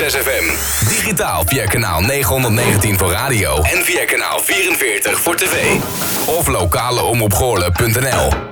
6FM. Digitaal via kanaal 919 voor radio en via kanaal 44 voor tv. Of lokaleomroepgoorlen.nl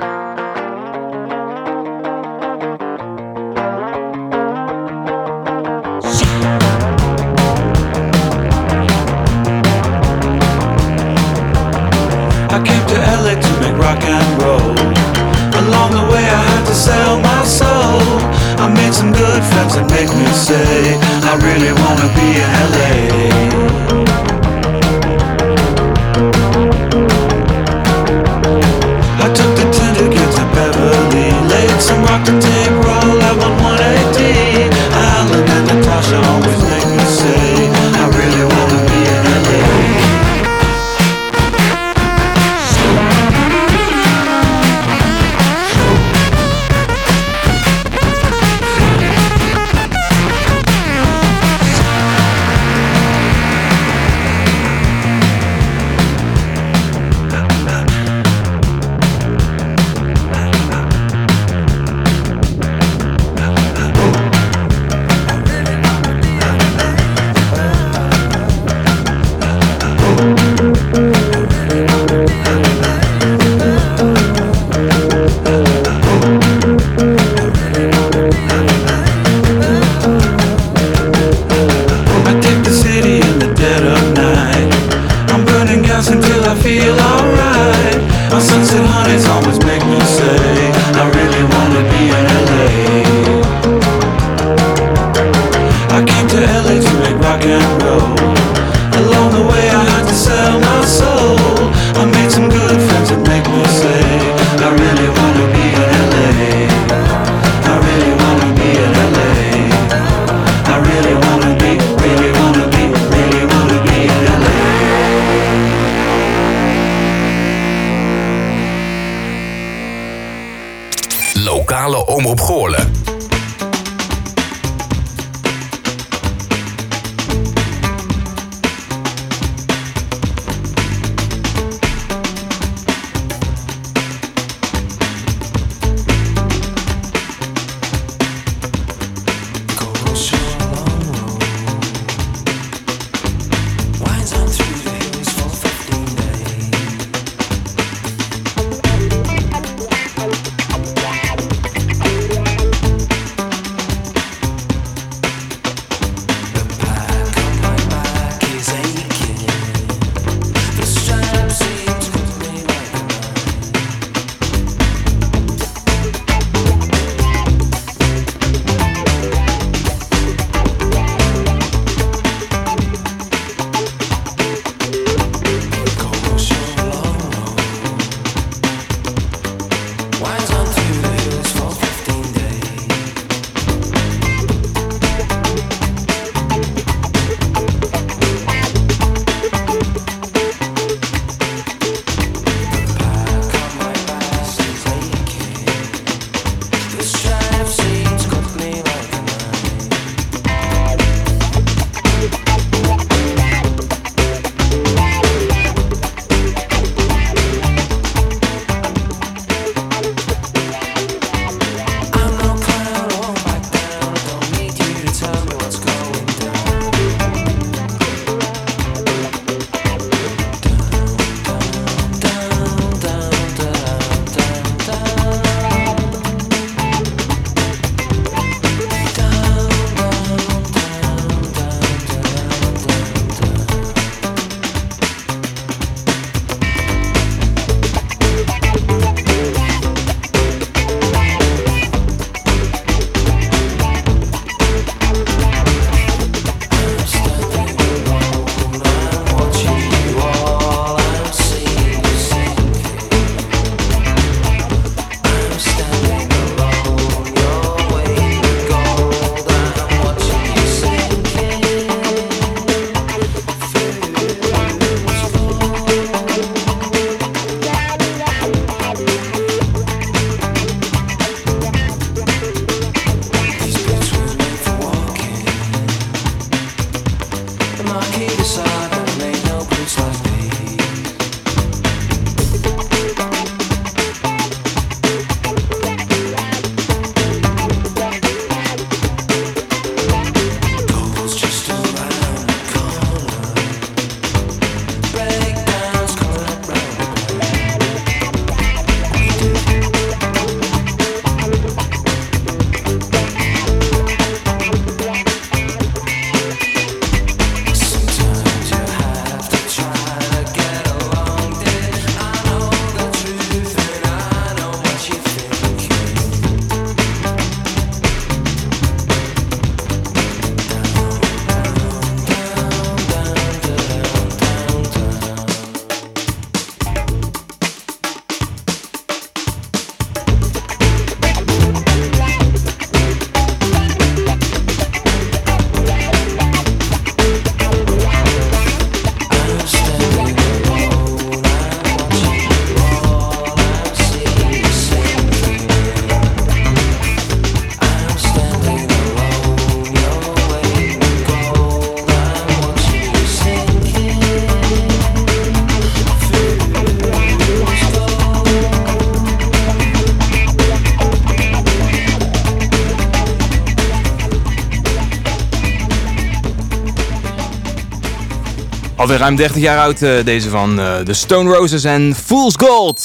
Ruim 30 jaar oud, uh, deze van uh, de Stone Roses en Fool's Gold.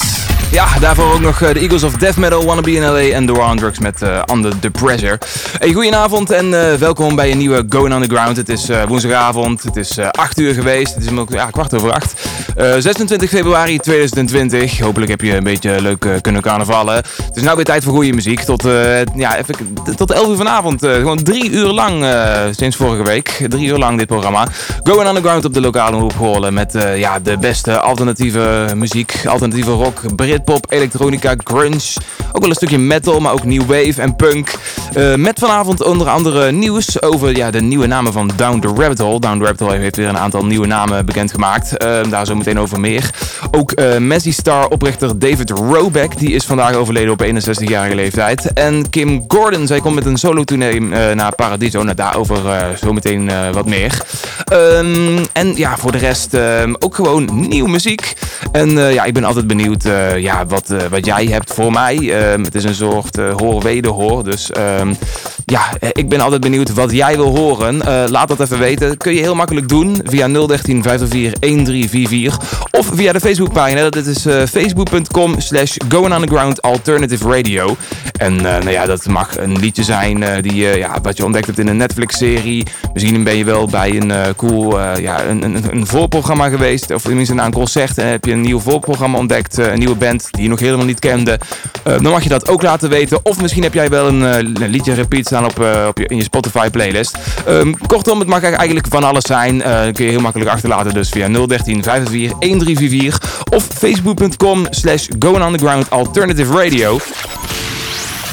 Ja, daarvoor ook nog uh, de Eagles of Death Metal, Wanna Be in LA en The War on Drugs met Under the Pressure. Hey, goedenavond en welkom bij een nieuwe Going Underground. Het is woensdagavond, het is 8 uur geweest, het is ja, kwart over 8. 26 februari 2020. Hopelijk heb je een beetje leuk kunnen carnavallen. Het is nou weer tijd voor goede muziek. Tot, ja, even, tot 11 uur vanavond. gewoon drie uur lang sinds vorige week. Drie uur lang dit programma. Going Underground op de lokale lokale met uh, ja, de beste alternatieve muziek, alternatieve rock, Britpop, elektronica, grunge. Ook wel een stukje metal, maar ook new wave en punk. Uh, met vanavond onder andere nieuws over ja, de nieuwe namen van Down the Rabbit Hole. Down the Rabbit Hole heeft weer een aantal nieuwe namen bekendgemaakt. Uh, daar zo meteen over meer. Ook Messi Star oprichter David Roback, die is vandaag overleden op 61-jarige leeftijd. En Kim Gordon, zij komt met een solo tournee naar Paradiso. Nou, daarover zo meteen wat meer. Um, en ja, voor de rest ehm, ook gewoon nieuwe muziek. En eh, ja, ik ben altijd benieuwd uh, ja, wat, uh, wat jij hebt voor mij. Ehm, het is een soort hoor wederhoor. Dus um, ja, ik ben altijd benieuwd wat jij wil horen. laat dat even weten. Kun je heel makkelijk doen via 013 504 1344. Of via de Facebookpagina. Dat is facebook.com slash Going Alternative Radio. En nou ja, dat mag een liedje zijn die, ja, wat je ontdekt hebt in een Netflix-serie. Misschien ben je wel bij een cool ja, een, een, een voorprogramma geweest. Of tenminste naar een concert. En heb je een nieuw voorprogramma ontdekt. Eh, een nieuwe band die je nog helemaal niet kende. Dan mag je dat ook laten weten. Of misschien heb jij wel een, een liedje repeat op, op je, in je Spotify playlist. Um, kortom, het mag eigenlijk van alles zijn. kun je heel makkelijk achterlaten. Dus via 013 504 1344. Of facebook.com slash Underground Alternative Radio.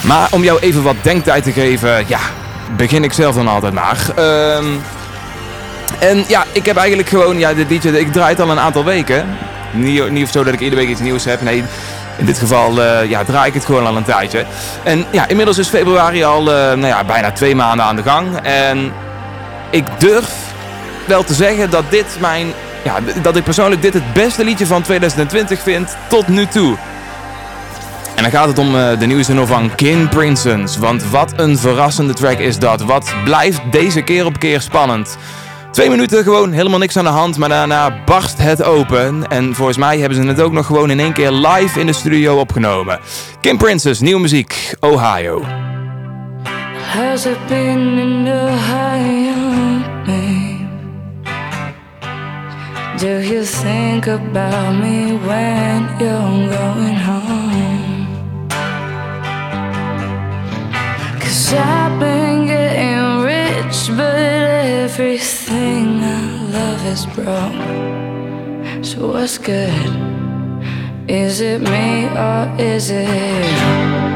Maar om jou even wat denktijd te geven, ja, begin ik zelf dan altijd maar. Um, en ja, ik heb eigenlijk gewoon, ja, dit liedje, ik draai het al een aantal weken. Niet, niet of zo dat ik iedere week iets nieuws heb. Nee, in dit geval uh, ja, draai ik het gewoon al een tijdje. En ja, inmiddels is februari al uh, nou ja, bijna twee maanden aan de gang. En ik durf wel te zeggen dat dit mijn. Ja, dat ik persoonlijk dit het beste liedje van 2020 vind tot nu toe. En dan gaat het om uh, de nieuwe single van King Princess. Want wat een verrassende track is dat. Wat blijft deze keer op keer spannend. Twee minuten gewoon helemaal niks aan de hand, maar daarna barst het open. En volgens mij hebben ze het ook nog gewoon in één keer live in de studio opgenomen. Kim Princess, nieuwe muziek, Ohio. Has it been in? Do you think about me when you're going home? I've been rich, but I love is broke. So what's good? Is it me or is it you?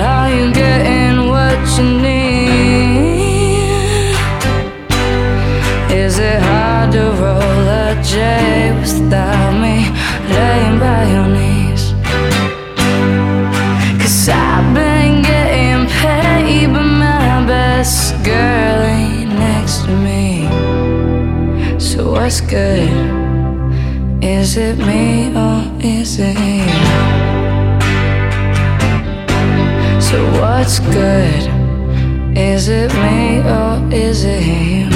Are you getting what you need? Is it hard to roll a J without me laying by your knee? What's good? Is it me or is it you? So what's good? Is it me or is it you?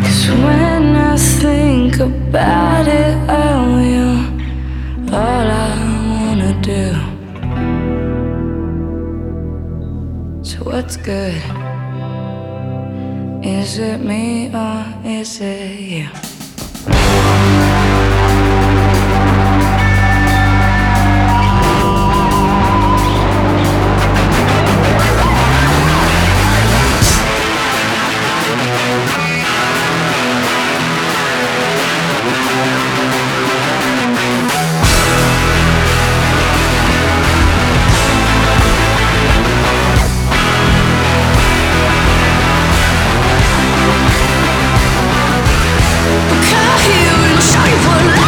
Cause when I think about it, I will all I wanna do. So what's good? Is it me or is it you? joyful life.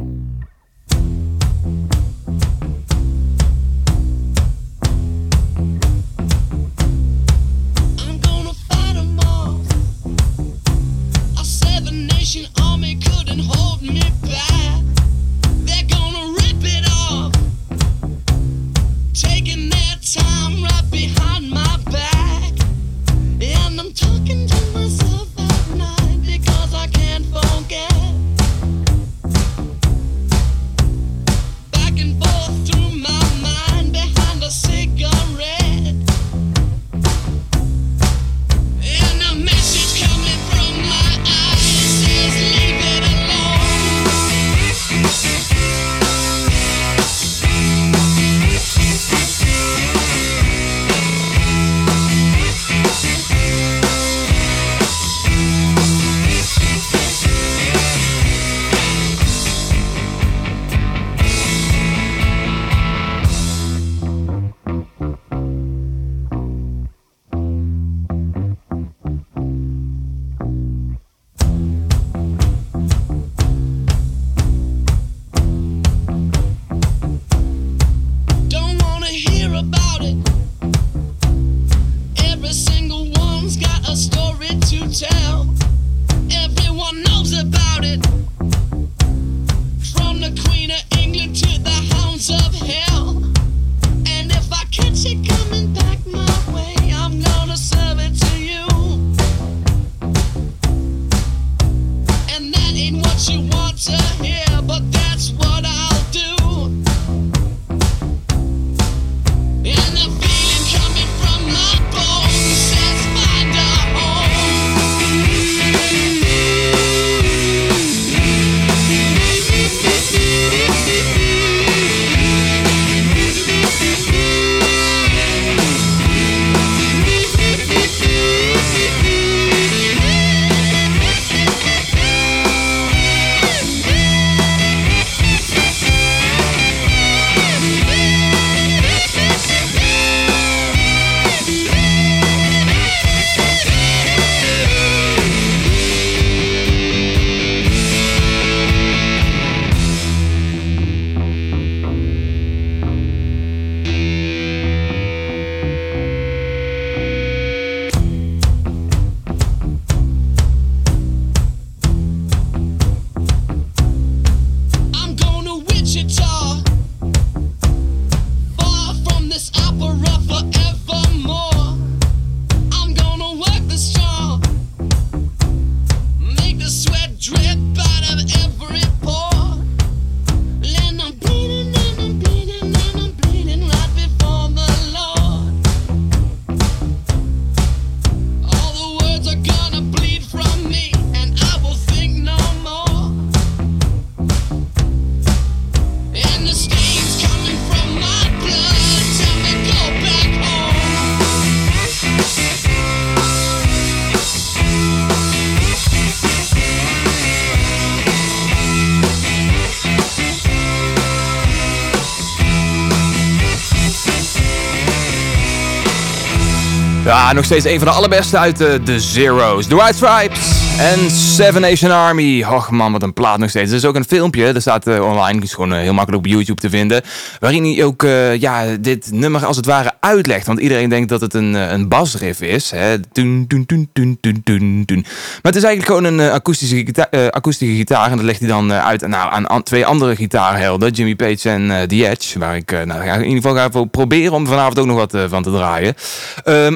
nog steeds een van de allerbeste uit eh, de Zero's. The White Stripes en Seven Nation Army. Och man, wat een plaat nog steeds. Er is ook een filmpje, dat staat eh, online, is gewoon eh, heel makkelijk op YouTube te vinden. Waarin hij ook eh, ja, dit nummer als het ware uitlegt. Want iedereen denkt dat het een, een basriff is. Hè? Doen, doen, doen, doen, doen, doen, doen. Maar het is eigenlijk gewoon een akoestische, akoestische gitaar. En dat legt hij dan uit nou, aan, twee andere gitaarhelden. Jimmy Page en The Edge. Waar ik nou, in ieder geval ga proberen om vanavond ook nog wat van te draaien.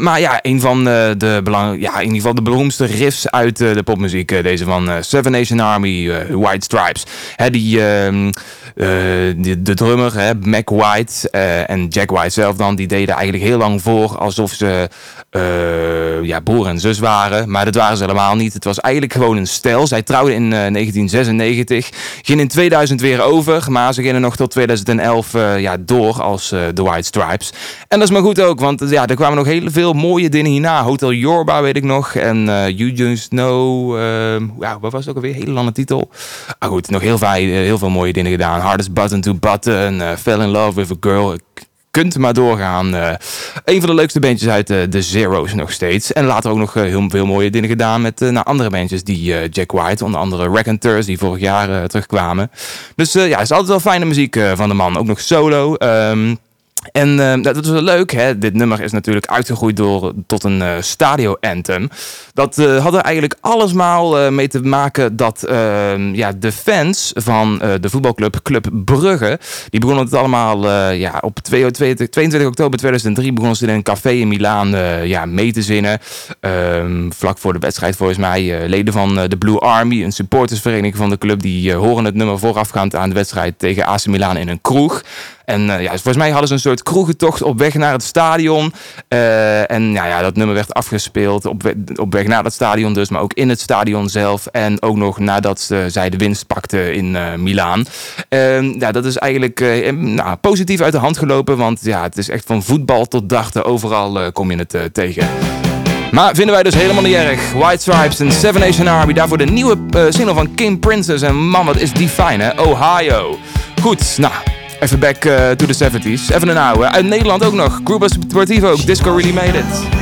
Maar ja, een van de, belang ja, in ieder geval de beroemdste riffs uit de popmuziek. eh, deze van eh, Seven Nation Army, eh, White Stripes. Hè, die, ehm, eh, de, de drummer, hè, Mac White en Jack White zelf dan, die deden eigenlijk heel lang voor alsof ze ja, broer en zus waren. Maar dat waren ze helemaal niet. Het was eigenlijk gewoon een stel. Zij trouwden in eh, 1996, gingen in 2000 weer over, maar ze gingen nog tot 2011 eh, ja, door als de White Stripes. En dat is maar goed ook, want ja, er kwamen nog heel veel mooie dingen hierna. Hotel Yorba weet ik nog. En You Just Know, ehm, ja, wat was het ook alweer? Hele lange titel. Ah goed, nog heel veel, heel veel mooie dingen gedaan. Hardest Button to Button, eh, Fell in Love with a Girl. Kunt maar doorgaan. Eh een van de leukste bandjes uit eh, de Zero's nog steeds. En later ook nog eh, heel veel mooie dingen gedaan met eh, nou, andere bandjes die eh, Jack White, onder andere Raconteurs, die vorig jaar eh, terugkwamen. Dus eh, ja, het is altijd wel fijne muziek eh, van de man. Ook nog solo. Ehm, en eh, dat is wel leuk, hè? dit nummer is natuurlijk uitgegroeid door, tot een eh, stadio-anthem. Dat eh, had er eigenlijk allesmaal mee te maken dat eh, ja, de fans van de voetbalclub Club Brugge, die begonnen het allemaal ja, op 22, 22 oktober 2003 begonnen ze in een café in Milaan ja, mee te zinnen. Ehm, vlak voor de wedstrijd volgens mij. leden van de Blue Army, een supportersvereniging van de club, die horen het nummer voorafgaand aan de wedstrijd tegen AC Milan in een kroeg. En eh, ja, volgens mij hadden ze een soort kroegentocht op weg naar het stadion. Eh, en ja, ja, dat nummer werd afgespeeld op, op weg naar dat stadion dus, maar ook in het stadion zelf. En ook nog nadat ze, zij de winst pakten in eh Milaan. En ja, dat is eigenlijk nou, positief uit de hand gelopen, want ja, het is echt van voetbal tot darten. Overal kom je het tegen. Maar vinden wij dus helemaal niet erg. White Stripes en Seven Nation Army. Daarvoor de nieuwe single van King Princess. En man, wat is die fijn, hè? Ohio. Goed, nou, even back eh, to the 70s. Even een oude. Uit Nederland ook nog. Grupo Sportivo, ook. Disco Really Made It.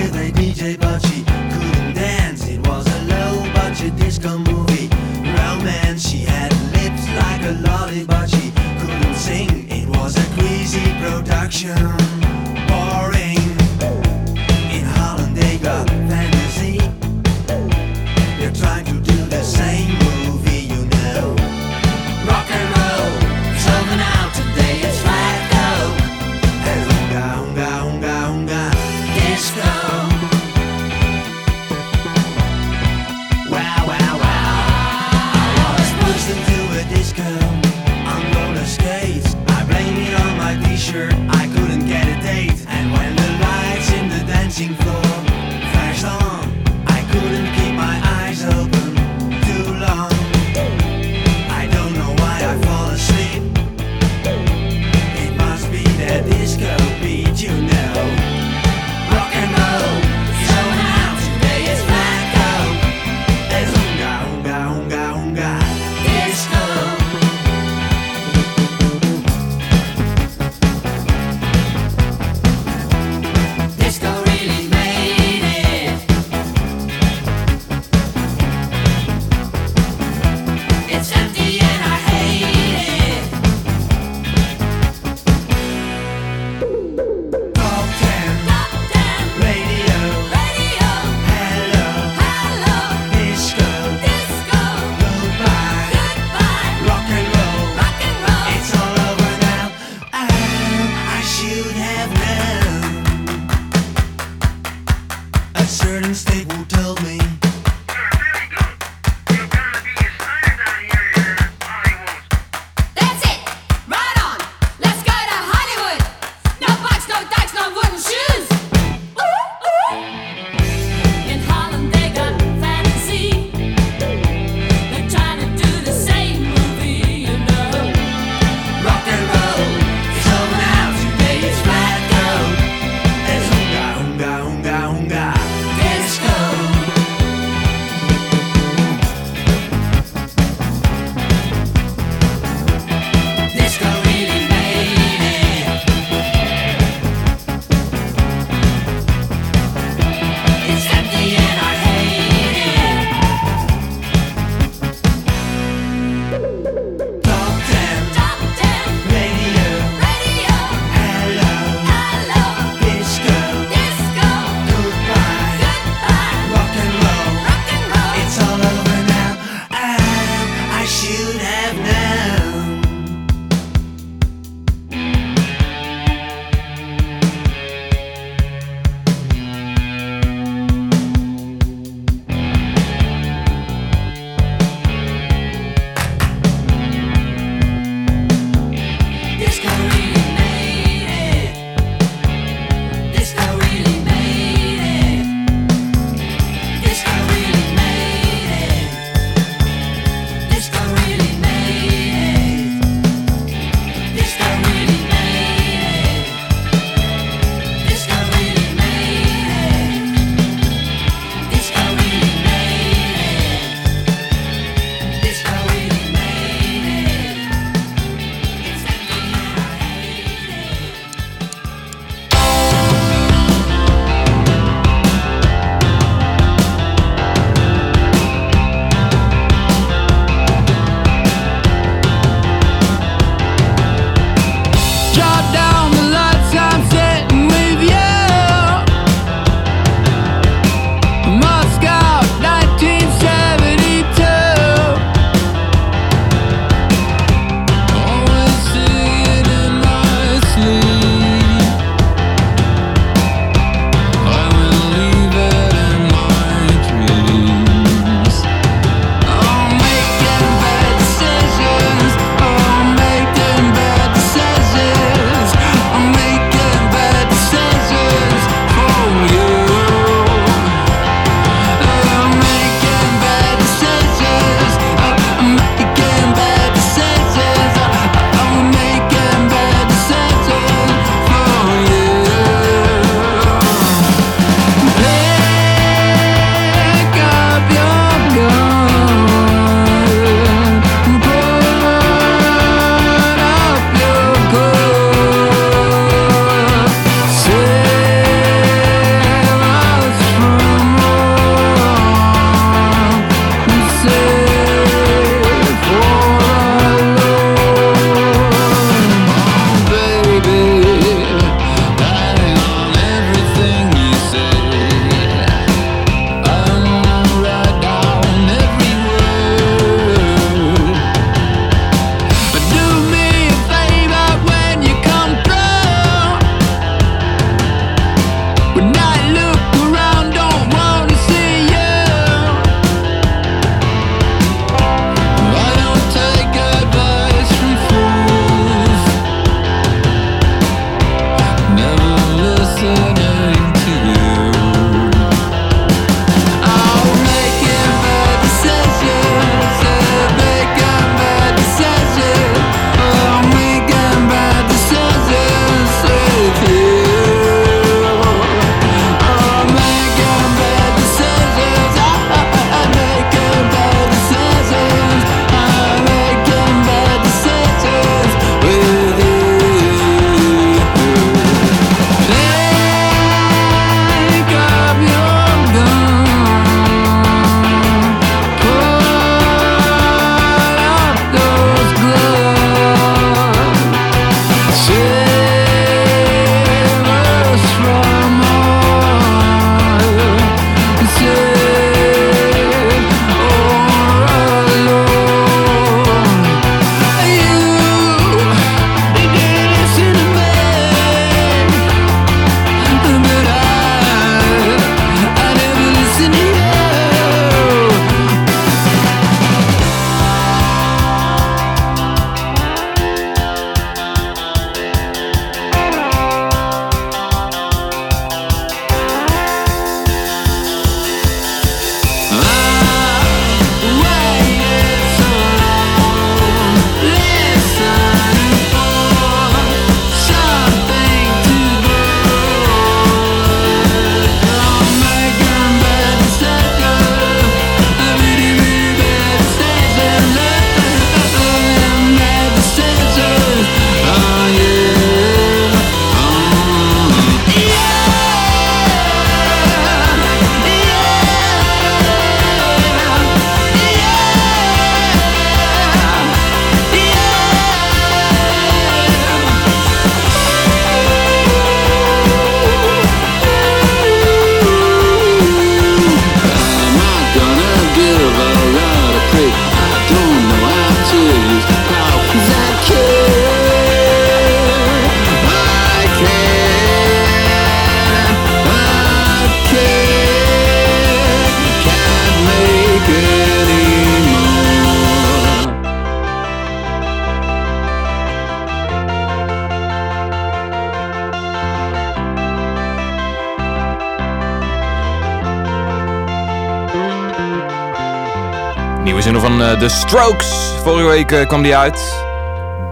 The Strokes. Vorige week eh, kwam die uit.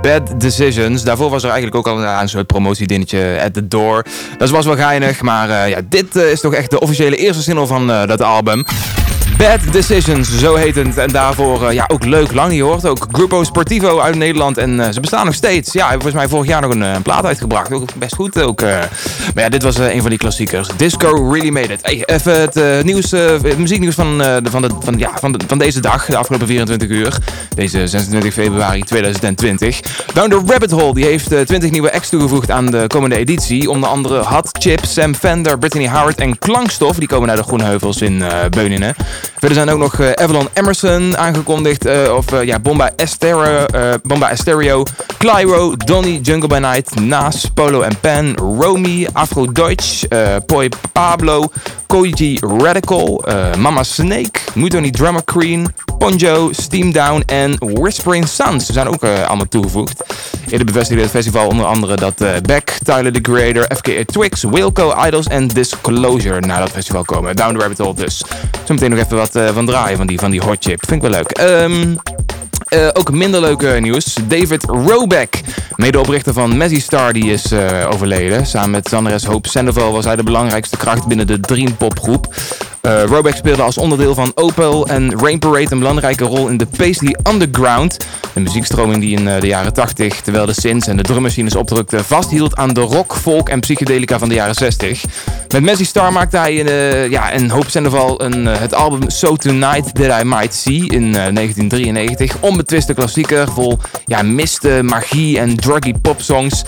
Bad Decisions. Daarvoor was er eigenlijk ook al een soort promotiedingetje at the door. Dat was wel geinig, maar eh, ja, dit eh, is toch echt de officiële eerste single van eh, dat album. Bad Decisions, zo heet het. En daarvoor eh, ja, ook leuk, lang niet hoort. Ook Grupo Sportivo uit Nederland. En eh, ze bestaan nog steeds. Ja, volgens mij vorig jaar nog een, eh, plaat uitgebracht. Ook best goed ook. Maar ja, dit was een van die klassiekers. Disco Really Made It. Even het nieuws, muzieknieuws van, van, de, van, ja, van, van deze dag. De afgelopen 24 uur. Deze 26 februari 2020. Down the Rabbit Hole die heeft eh, 20 nieuwe acts toegevoegd aan de komende editie. Onder andere Hot Chip, Sam Fender, Brittany Howard en Klankstof. Die komen naar de Groene Heuvels in Beuningen. Verder zijn ook nog eh, Avalon Emerson aangekondigd. eh, of eh, ja, Bomba Estero, Bomba Clyro, Donny, Jungle by Night, Nas, Polo and Pen, Romy, Afro Deutsch, Poi Pablo, Koji Radical, Mama Snake, Mutoni Drummer Queen, Ponjo, Steam Down en Whispering Suns. Zijn ook allemaal toegevoegd. Eerder bevestigde het festival onder andere dat Beck, Tyler the Creator, FKA Twix, Wilco, Idols en Disclosure naar dat festival komen. Down the Rabbit Hole dus. Zometeen nog even wat eh, van draaien van die, van die hot chip. Vind ik wel leuk. Ehm eh, ook minder leuke nieuws. David Robeck, medeoprichter van Messi Star, die is eh, overleden. Samen met zangeres Hope Sandoval was hij de belangrijkste kracht binnen de Dream Pop groep. Eh Robeck speelde als onderdeel van Opel en Rain Parade een belangrijke rol in de Paisley Underground. Een muziekstroming die in eh, de jaren 80, terwijl de synths en de drummachines opdrukten, vasthield aan de rock, folk en psychedelica van de jaren 60. Met Messi Star maakte hij eh, ja, en Hope Sandoval een, het album So Tonight That I Might See in eh, 1993. Onbetwiste klassieker vol ja, misten, magie en druggy popsongs.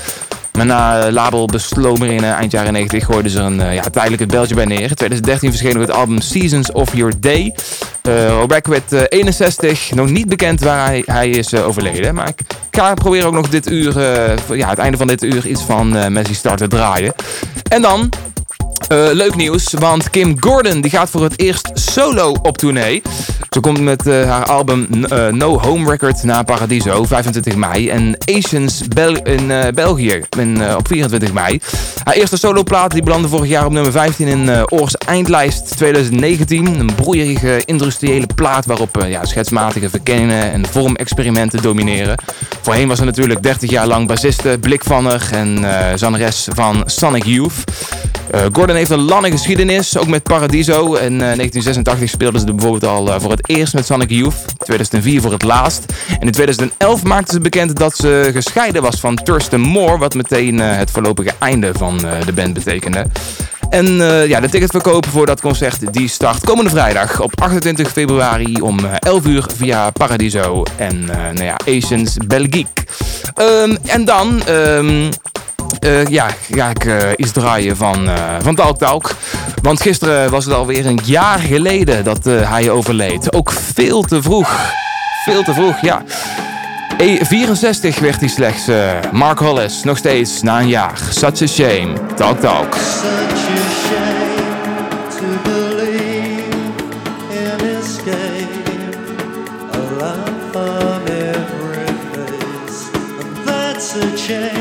Maar na uh, label Beslomer in eh, eind jaren 90 gooiden ze een, eh, ja, tijdelijk het beltje bij neer. In 2013 verscheen nog het album Seasons of Your Day. Uh, werd eh, 61, nog niet bekend waar hij, hij is eh, overleden. Maar ik ga proberen ook nog dit uur, eh, ja, het einde van dit uur iets van eh, Messi Star te draaien. En dan eh, leuk nieuws, want Kim Gordon die gaat voor het eerst solo op tournee. Ze komt met eh, haar album eh, No Home Record naar Paradiso, 25 mei. En Asians Bel in België op 24 mei. Haar eerste soloplaat die belandde vorig jaar op nummer 15 in Oors Eindlijst 2019. Een broeierige industriële plaat waarop ja, schetsmatige verkenningen en vormexperimenten domineren. Voorheen was ze natuurlijk 30 jaar lang bassiste, blikvanner en zangeres van Sonic Youth. Eh, Heeft een lange geschiedenis, ook met Paradiso. In eh, 1986 speelden ze bijvoorbeeld al eh, voor het eerst met Sonic Youth. 2004 voor het laatst. En in 2011 maakte ze bekend dat ze gescheiden was van Thurston Moore. Wat meteen eh, het voorlopige einde van eh, de band betekende. En eh, ja, de ticketverkoop voor dat concert die start komende vrijdag op 28 februari om eh, 11 uur via Paradiso en eh, nou ja, Asians Belgique. Ehm, en dan ehm, eh, ja, ga ik eh, iets draaien van, eh van Talk Talk. Want gisteren was het alweer een jaar geleden dat hij overleed. Ook veel te vroeg. Veel te vroeg, ja. E 64 werd hij slechts. Mark Hollis, nog steeds na een jaar. Such a shame. Talk Talk. Such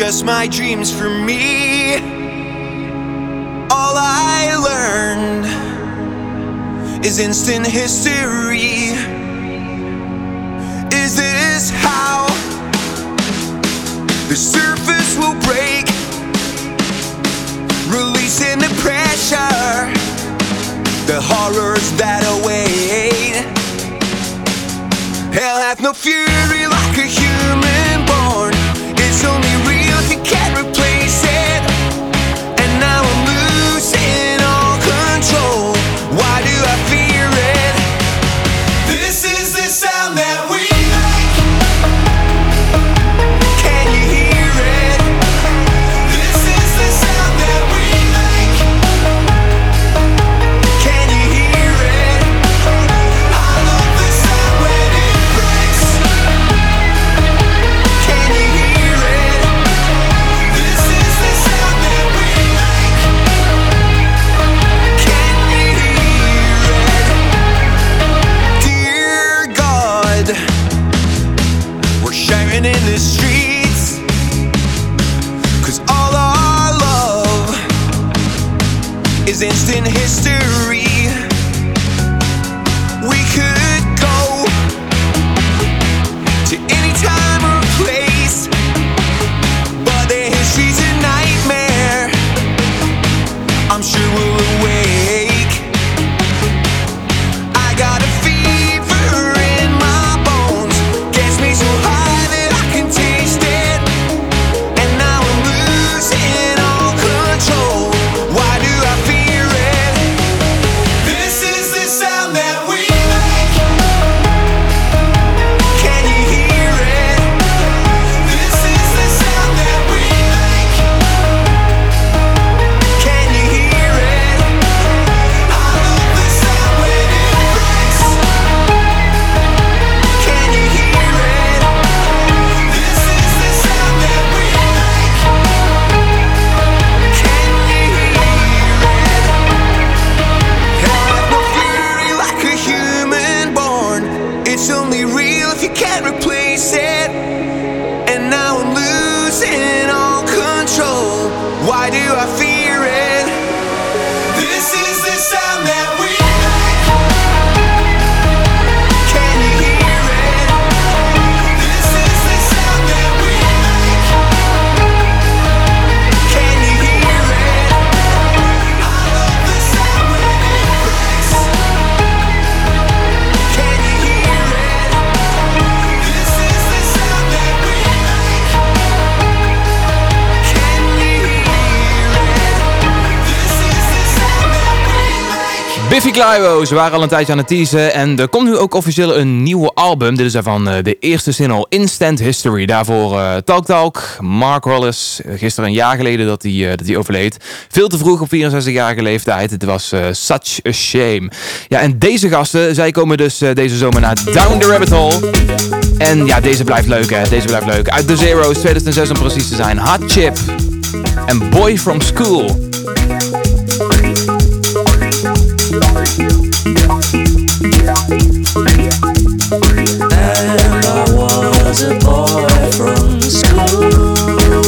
just my dreams for me. All I learned is instant history. Is this how the surface will break? Releasing the pressure, the horrors that await. Hell hath no fury like a human. Why do I We Clyro, ze waren al een tijdje aan het teasen en er komt nu ook officieel een nieuwe album. Dit is daarvan eh, de eerste single Instant History. Daarvoor eh, Talk Talk, Mark Wallace, eh, gisteren een jaar geleden dat hij, dat hij overleed. Veel te vroeg op 64-jarige leeftijd, het was such a shame. Ja, en deze gasten, zij komen dus deze zomer naar Down the Rabbit Hole. En ja, deze blijft leuk hè, deze blijft leuk. Uit The Zero's, 2006 om precies te zijn, Hot Chip en Boy From School. And I was a boy from school.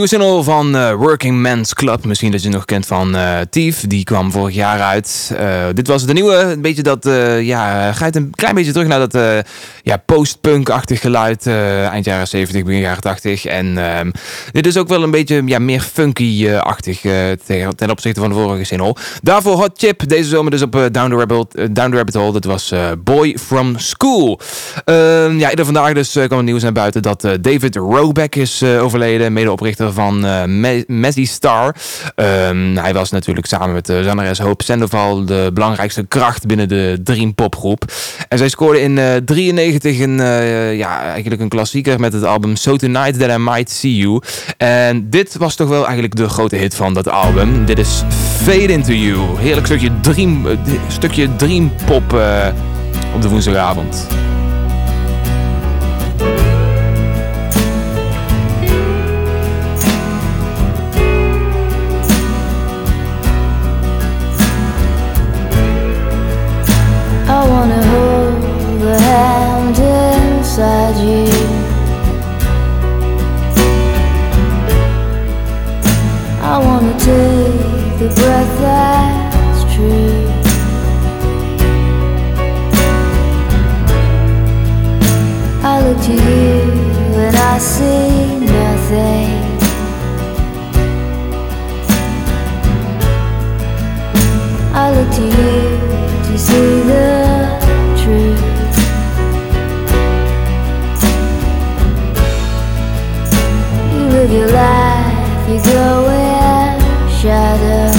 Nieuwe single van eh, Working Men's Club. Misschien dat je nog kent van eh Thief. Die kwam vorig jaar uit. Eh, dit was de nieuwe. Een beetje dat, ja, gaat een klein beetje terug naar dat ja, post-punk-achtig geluid. eind jaren 70, begin jaren 80. En ehm, dit is ook wel een beetje ja, meer funky-achtig ten, ten opzichte van de vorige single. Daarvoor Hot Chip. Deze zomer dus op Down, the Rabbit, Down the Rabbit Hole. Dat was Boy from School. Ehm, ja, eerder vandaag dus kwam het nieuws naar buiten dat David Roback is overleden. Medeoprichter van eh Me- Messi Star. Ehm, hij was natuurlijk samen met de zangeres Hope Sandoval de belangrijkste kracht binnen de Dream Pop groep. En zij scoorde in eh 93 een, eh, ja, eigenlijk een klassieker met het album So Tonight That I Might See You. En dit was toch wel eigenlijk de grote hit van dat album. Dit is Fade Into You. Heerlijk stukje Dream, eh, stukje Dream Pop eh, op de woensdagavond. inside you I wanna take the breath that's true. I look to you and I see nothing. I look to you Live your life, you go where shadow.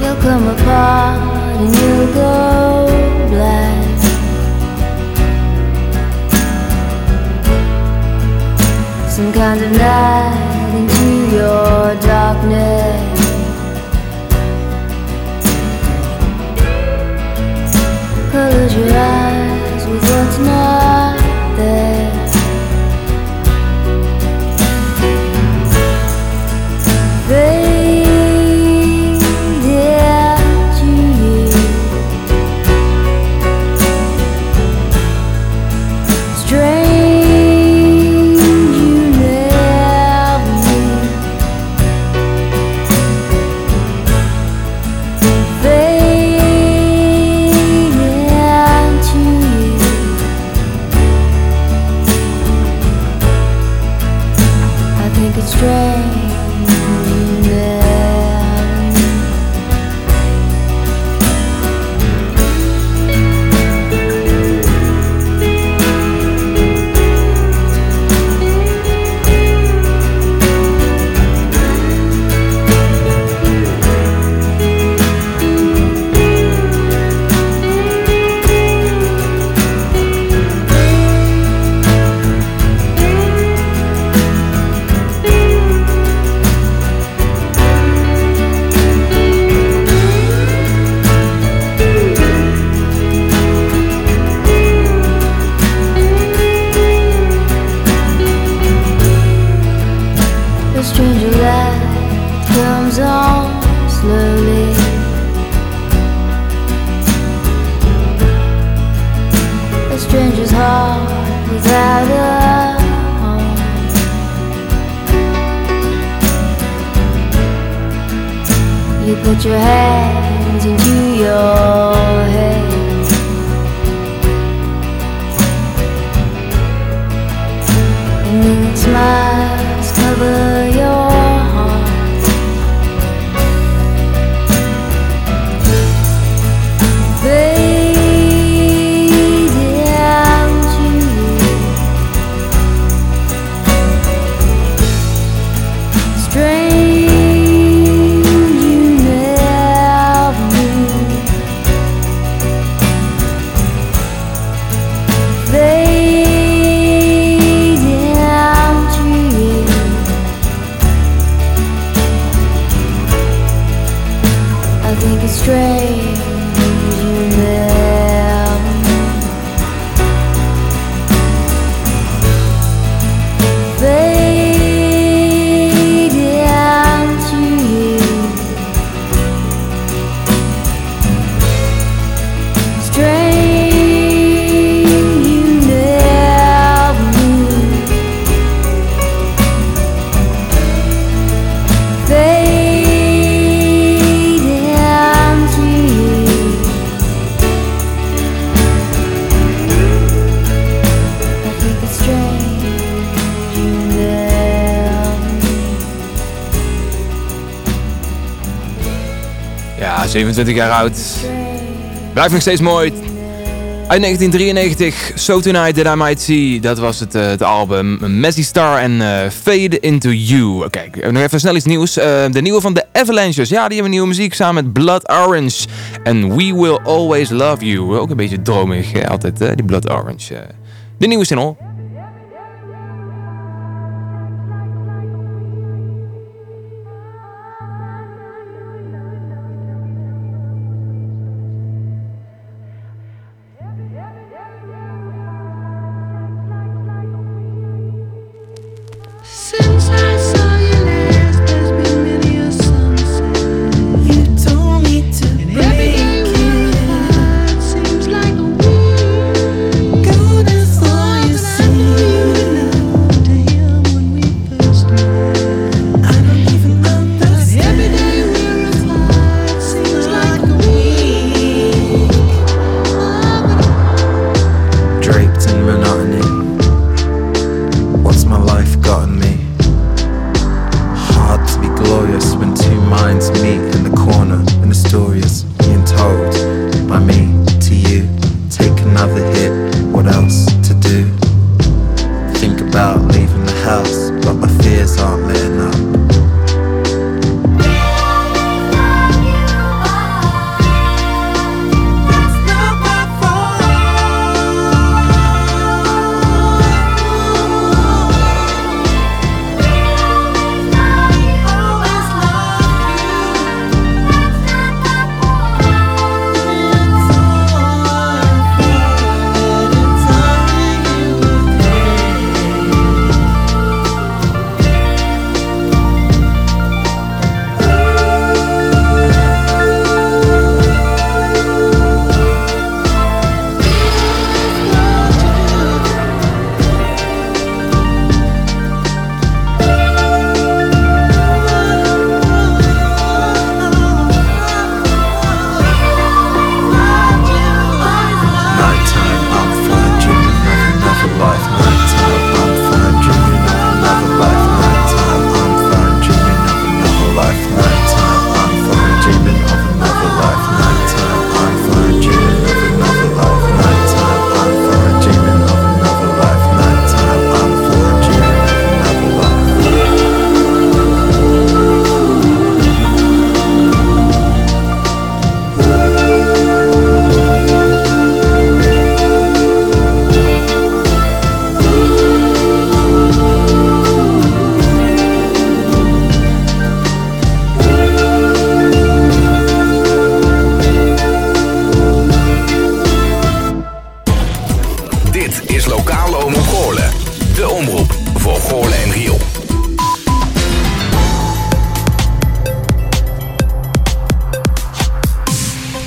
You'll come apart and you'll go black. Some kind of night 25 jaar oud. Blijf nog steeds mooi. Uit 1993, So Tonight That I Might See, dat was het, eh, het album. Messy Star en eh, Fade Into You. Kijk, nog even snel iets nieuws. Eh, de nieuwe van The Avalanche. ja, die hebben nieuwe muziek samen met Blood Orange. En We Will Always Love You. Ook een beetje dromig, altijd hè? die Blood Orange. De nieuwe single.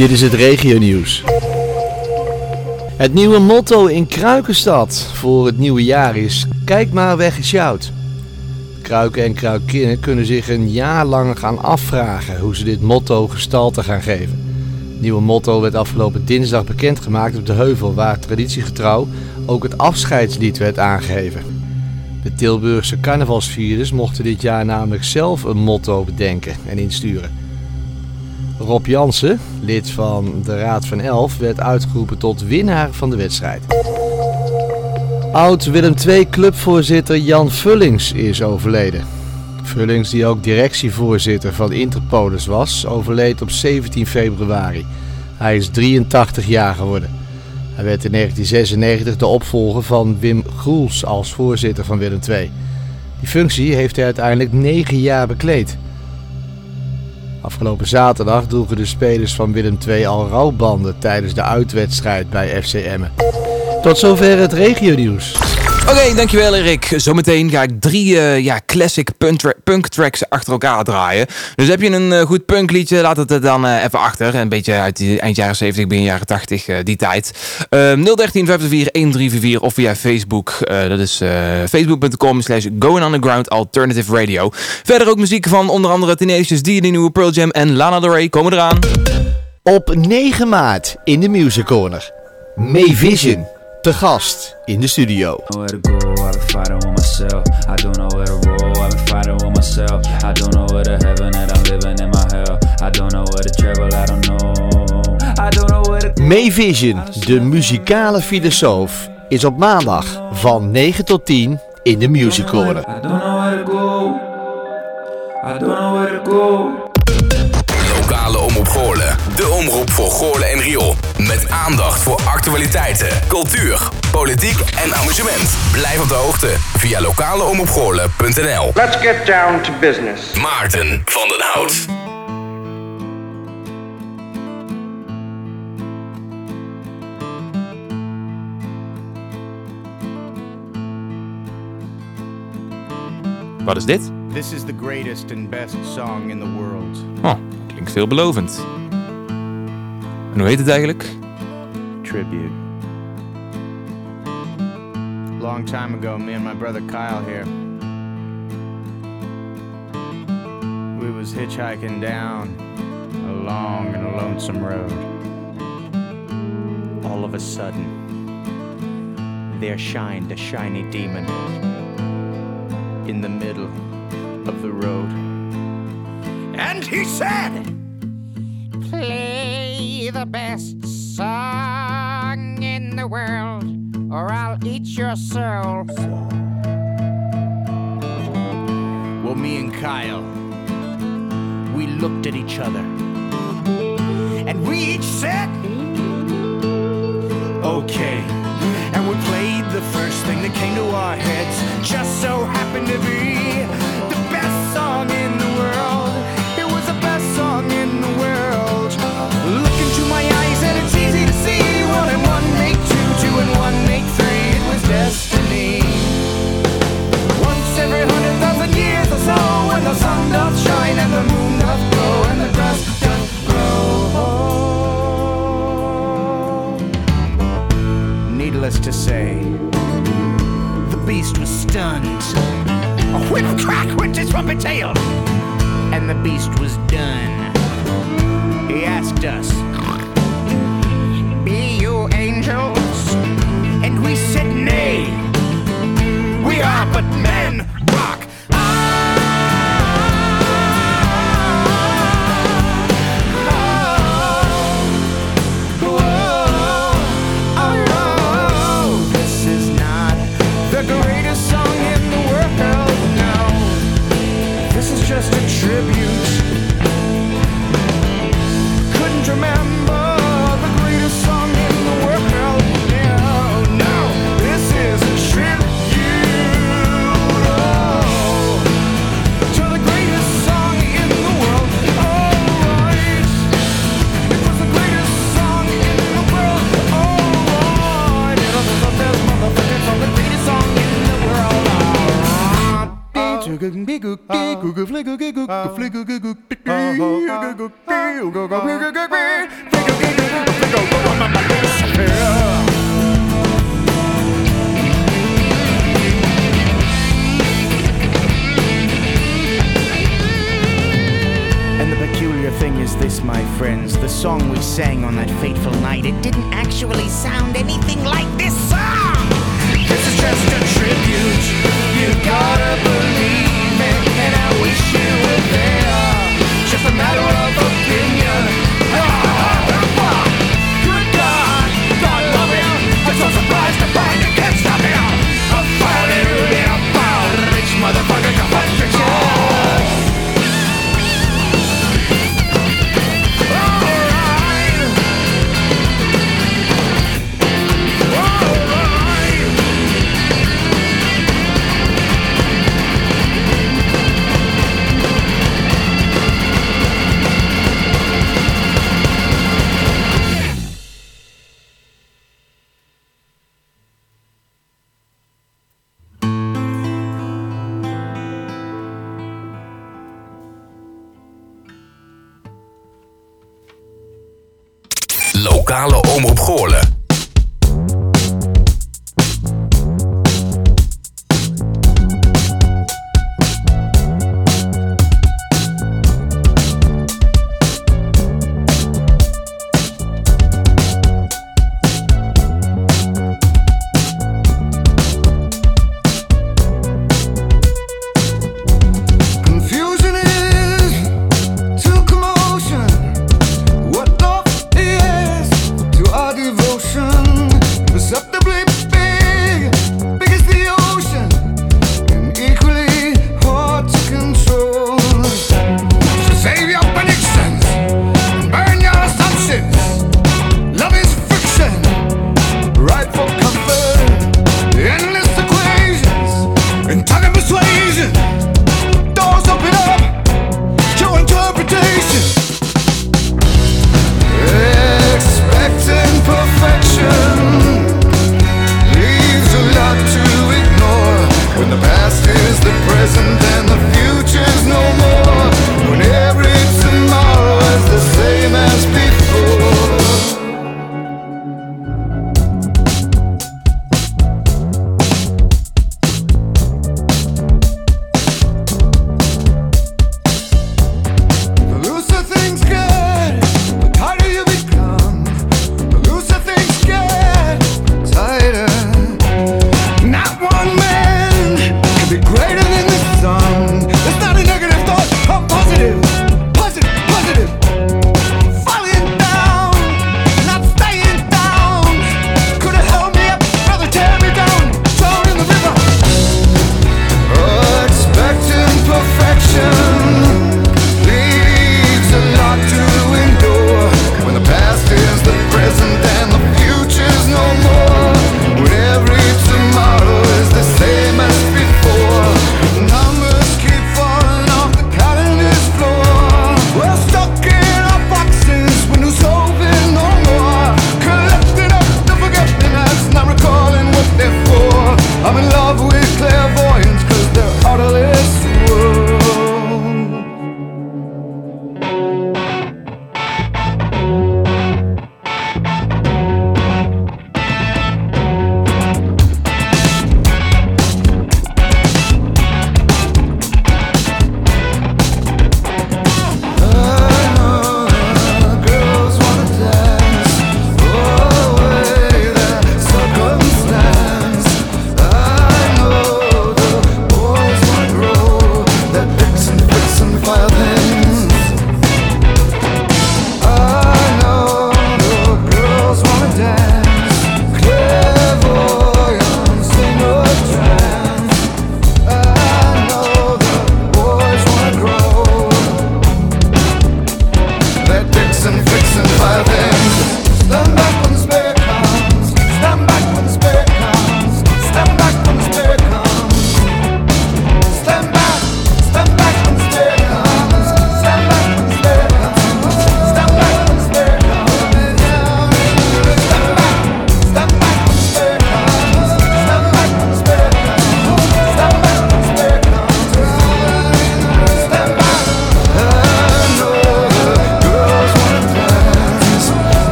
Dit is het regionieuws. Het nieuwe motto in Kruikenstad voor het nieuwe jaar is: Kijk maar weg is. Kruiken en kruikinnen kunnen zich een jaar lang gaan afvragen hoe ze dit motto gestalte gaan geven. Het nieuwe motto werd afgelopen dinsdag bekendgemaakt op de heuvel, waar traditiegetrouw ook het afscheidslied werd aangegeven. De Tilburgse carnavalsvierders mochten dit jaar namelijk zelf een motto bedenken en insturen. Rob Jansen, lid van de Raad van Elf, werd uitgeroepen tot winnaar van de wedstrijd. Oud Willem II clubvoorzitter Jan Vullings is overleden. Vullings, die ook directievoorzitter van Interpolis was, overleed op 17 februari. Hij is 83 jaar geworden. Hij werd in 1996 de opvolger van Wim Groels als voorzitter van Willem II. Die functie heeft hij uiteindelijk 9 jaar bekleed. Afgelopen zaterdag droegen de spelers van Willem II al rouwbanden tijdens de uitwedstrijd bij FC Emmen. Tot zover het regionieuws. Oké, dankjewel Erik. Zometeen ga ik drie eh, ja, classic punk, tra- punk tracks achter elkaar draaien. Dus heb je een eh, goed punkliedje, laat het er dan eh, even achter. Een beetje uit die eind jaren 70, begin jaren 80, eh, die tijd. Eh 013 504 1344 of via Facebook. Dat is facebook.com slash going underground alternative radio. Verder ook muziek van onder andere D, die nieuwe Pearl Jam en Lana Del Rey komen eraan. Op 9 maart in de Music Corner. May Vision, te gast in de studio. May Vision, de muzikale filosoof, is op maandag van 9 tot 10 in de Music. I don't know where to go. I don't know where to go. Lokale Omroep Goorlen. De omroep voor Goorlen en Riool. Met aandacht voor actualiteiten, cultuur, politiek en amusement. Blijf op de hoogte via lokaleomroepgoorlen.nl Let's get down to business. Maarten van den Hout. Wat is dit? This is the greatest and best song in the world. Oh, klinkt veelbelovend. En hoe heet het eigenlijk? Tribute. Long time ago, me and my brother Kyle here. We was hitchhiking down a long and lonesome road. All of a sudden, there shined a shiny demon in the middle of the road. And he said, Play the best song in the world, or I'll eat your soul. Well, me and Kyle, we looked at each other. And we each said, okay. And we played the first thing that came to our heads. Just so happened to be the best song in to say, the beast was stunned. A whip crack went his trumpet tail, and the beast was done. He asked us, Be you angels? And we said, Nay. We are but men. Just a tribute. The peculiar thing is this, my friends, the song we sang on that fateful night, it didn't actually sound anything like this song. This is just a tribute. You gotta believe matter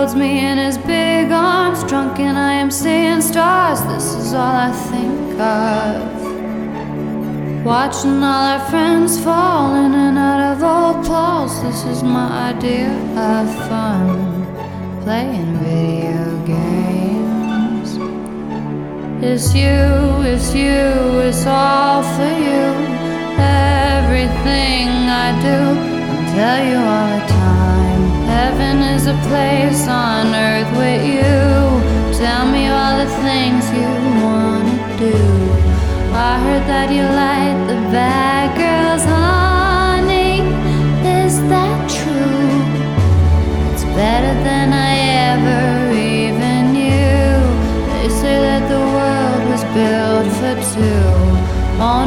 holds me in his big arms, drunk, and I am seeing stars. This is all I think of. Watching all our friends fall in and out of old clothes. This is my idea of fun. Playing video games. It's you, it's you, it's all for you. Everything I do, I tell you all the time. Heaven is a place on earth with you. Tell me all the things you wanna do. I heard that you like the bad girls, honey. Is that true? It's better than I ever even knew. They say that the world was built for two. On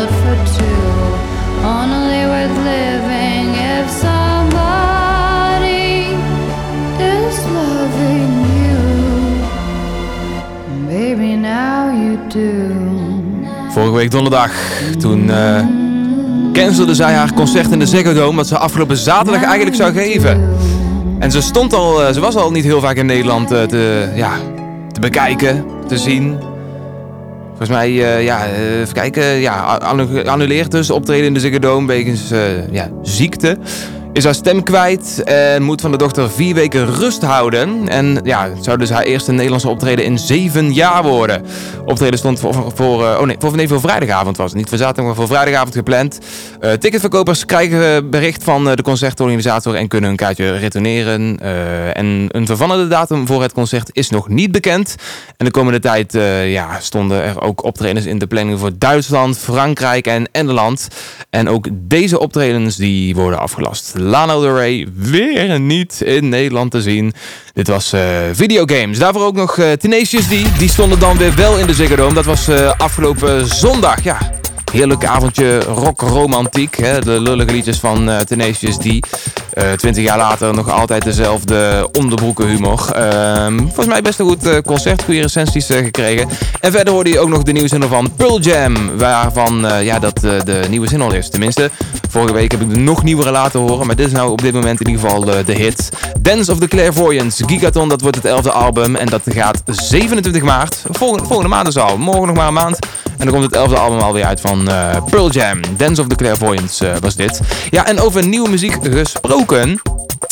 Vorige week donderdag. Toen eh cancelde zij haar concert in de Ziggo Dome dat ze afgelopen zaterdag eigenlijk zou geven. En ze stond al, eh, ze was al niet heel vaak in Nederland eh, te, ja, te bekijken, te zien. Volgens mij, ja, even kijken, ja, annu- geannuleerd dus optreden in de Ziggo Dome wegens ja, ziekte. Is haar stem kwijt en moet van de dochter vier weken rust houden. En ja, het zou dus haar eerste Nederlandse optreden in zeven jaar worden. Optreden stond voor, eh, oh nee, voor, nee, vrijdagavond was het. Niet voor zaterdag, maar voor vrijdagavond gepland. Eh, ticketverkopers krijgen bericht van eh, de concertorganisator en kunnen een kaartje retourneren. Eh, en een vervallende datum voor het concert is nog niet bekend. En de komende tijd eh, ja, stonden er ook optredens in de planning voor Duitsland, Frankrijk en Engeland. En ook deze optredens die worden afgelast. Lana Del Rey weer niet in Nederland te zien. Dit was eh, videogames. Daarvoor ook nog eh Tenacious D. Die stonden dan weer wel in de Ziggo Dome. Dat was eh, afgelopen zondag. Ja, heerlijk avondje rock-romantiek. De lullige liedjes van eh Tenacious D. Eh, Twintig jaar later nog altijd dezelfde onderbroekenhumor. Ehm volgens mij best een goed eh, concert. Goede recensies gekregen. En verder hoorde je ook nog de nieuwe single van Pearl Jam. Waarvan ja, dat de nieuwe single is. Tenminste, vorige week heb ik de nog nieuwere laten horen. Maar dit is nou op dit moment in ieder geval de hit. Dance of the Clairvoyants. Gigaton, dat wordt het elfde album. En dat gaat 27 maart. Volgende, volgende maand is al. Morgen nog maar een maand. En dan komt het elfde album alweer uit van eh, Pearl Jam. Dance of the Clairvoyants eh, was dit. Ja, en over nieuwe muziek gesproken.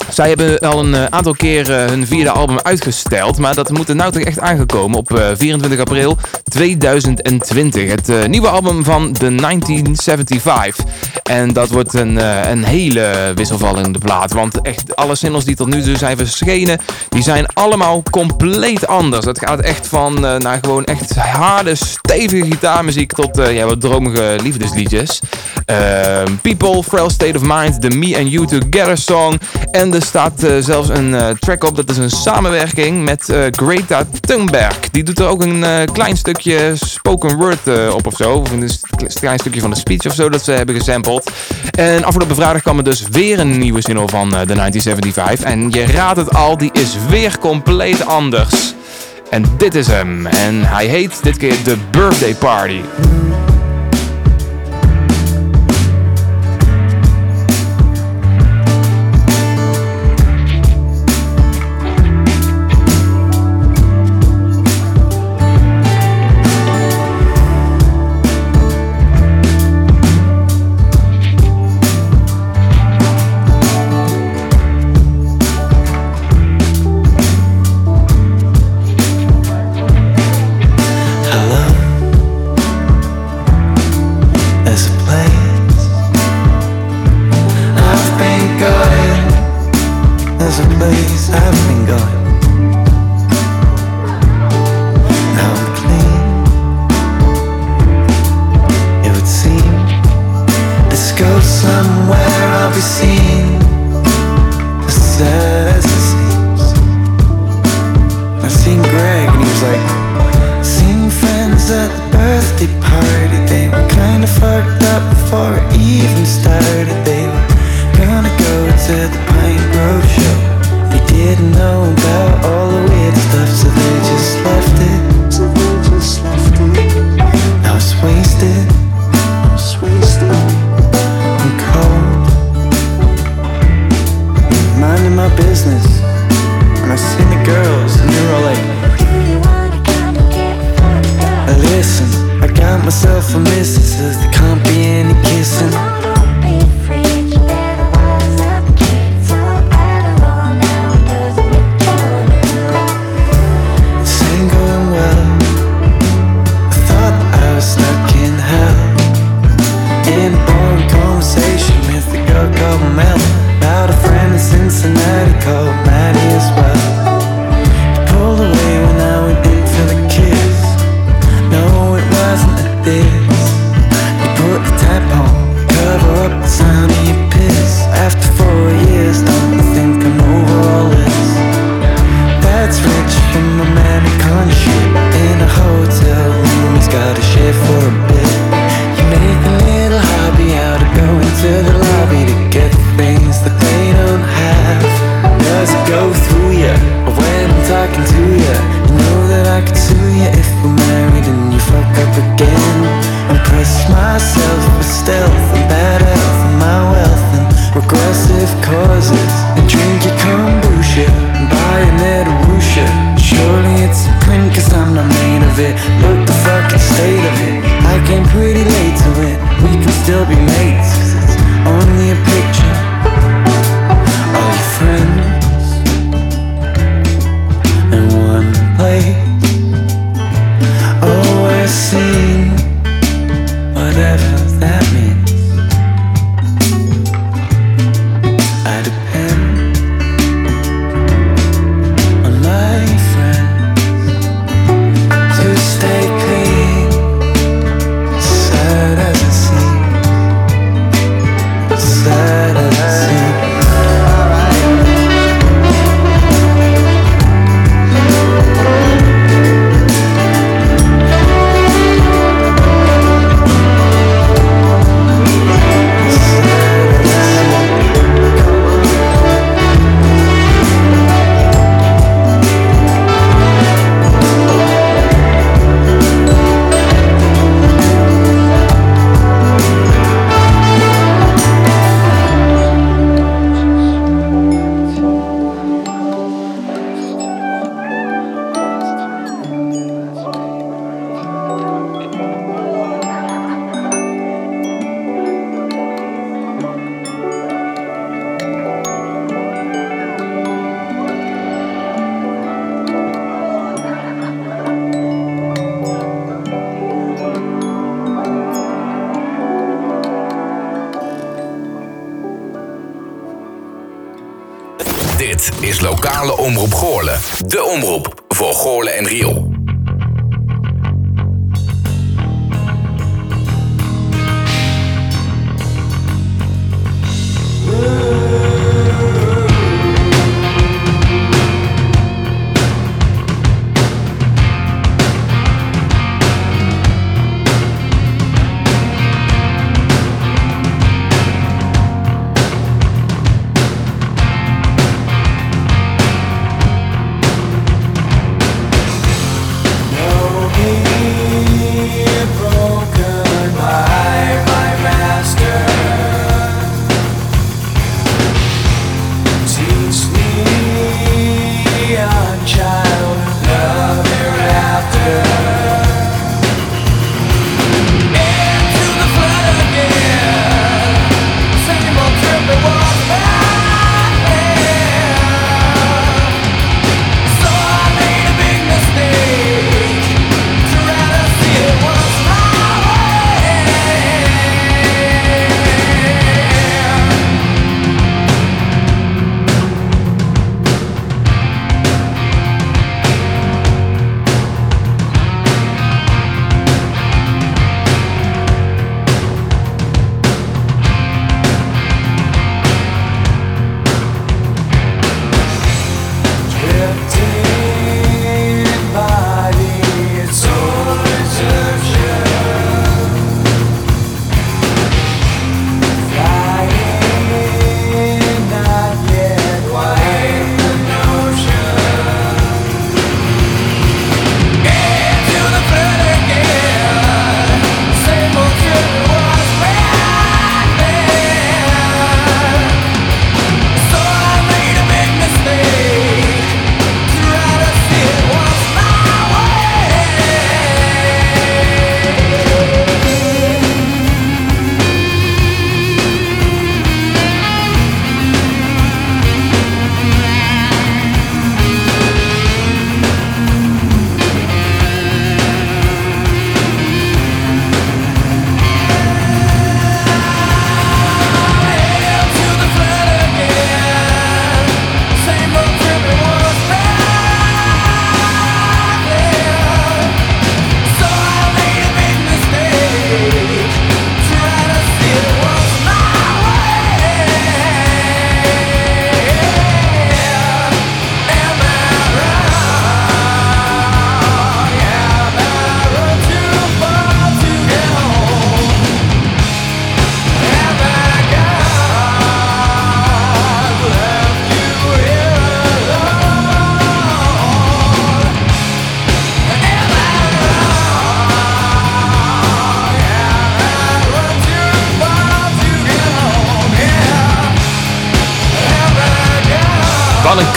Zij hebben al een eh, aantal keer hun vierde album uitgesteld. Maar dat moet er nou toch echt aangekomen op eh, 24 april 2020. Het nieuwe album van The 1975. En dat wordt een, een hele wisselvallende plaat. Want echt alle singles die tot nu toe zijn verschenen, die zijn allemaal compleet anders. Het gaat echt van naar gewoon echt harde, stevige gitaarmuziek tot ja, wat dromige liefdesliedjes. Ehm, People, Frail State of Mind, The Me and You Together song. En er staat eh, zelfs een eh, track op, dat is een samenwerking met eh, Greta Thunberg. Die doet er ook een eh, klein stukje spoken word eh, op of zo. Of een klein stukje van de speech of zo dat ze hebben gesampled. En afgelopen vrijdag kwam er dus weer een nieuwe single van eh, de 1975. En je raadt het al, die is weer compleet anders. En dit is hem. En hij heet dit keer The Birthday Party.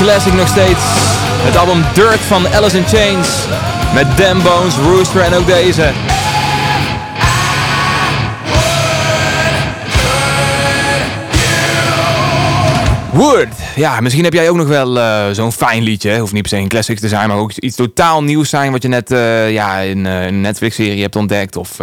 Classic nog steeds. Het album Dirt van Alice in Chains. Met Dan Bones, Rooster en ook deze. Wood ja, misschien heb jij ook nog wel eh, zo'n fijn liedje. Hoeft niet per se een classic te zijn, maar ook iets totaal nieuws zijn. Wat je net eh, ja, in eh, een Netflix-serie hebt ontdekt. Of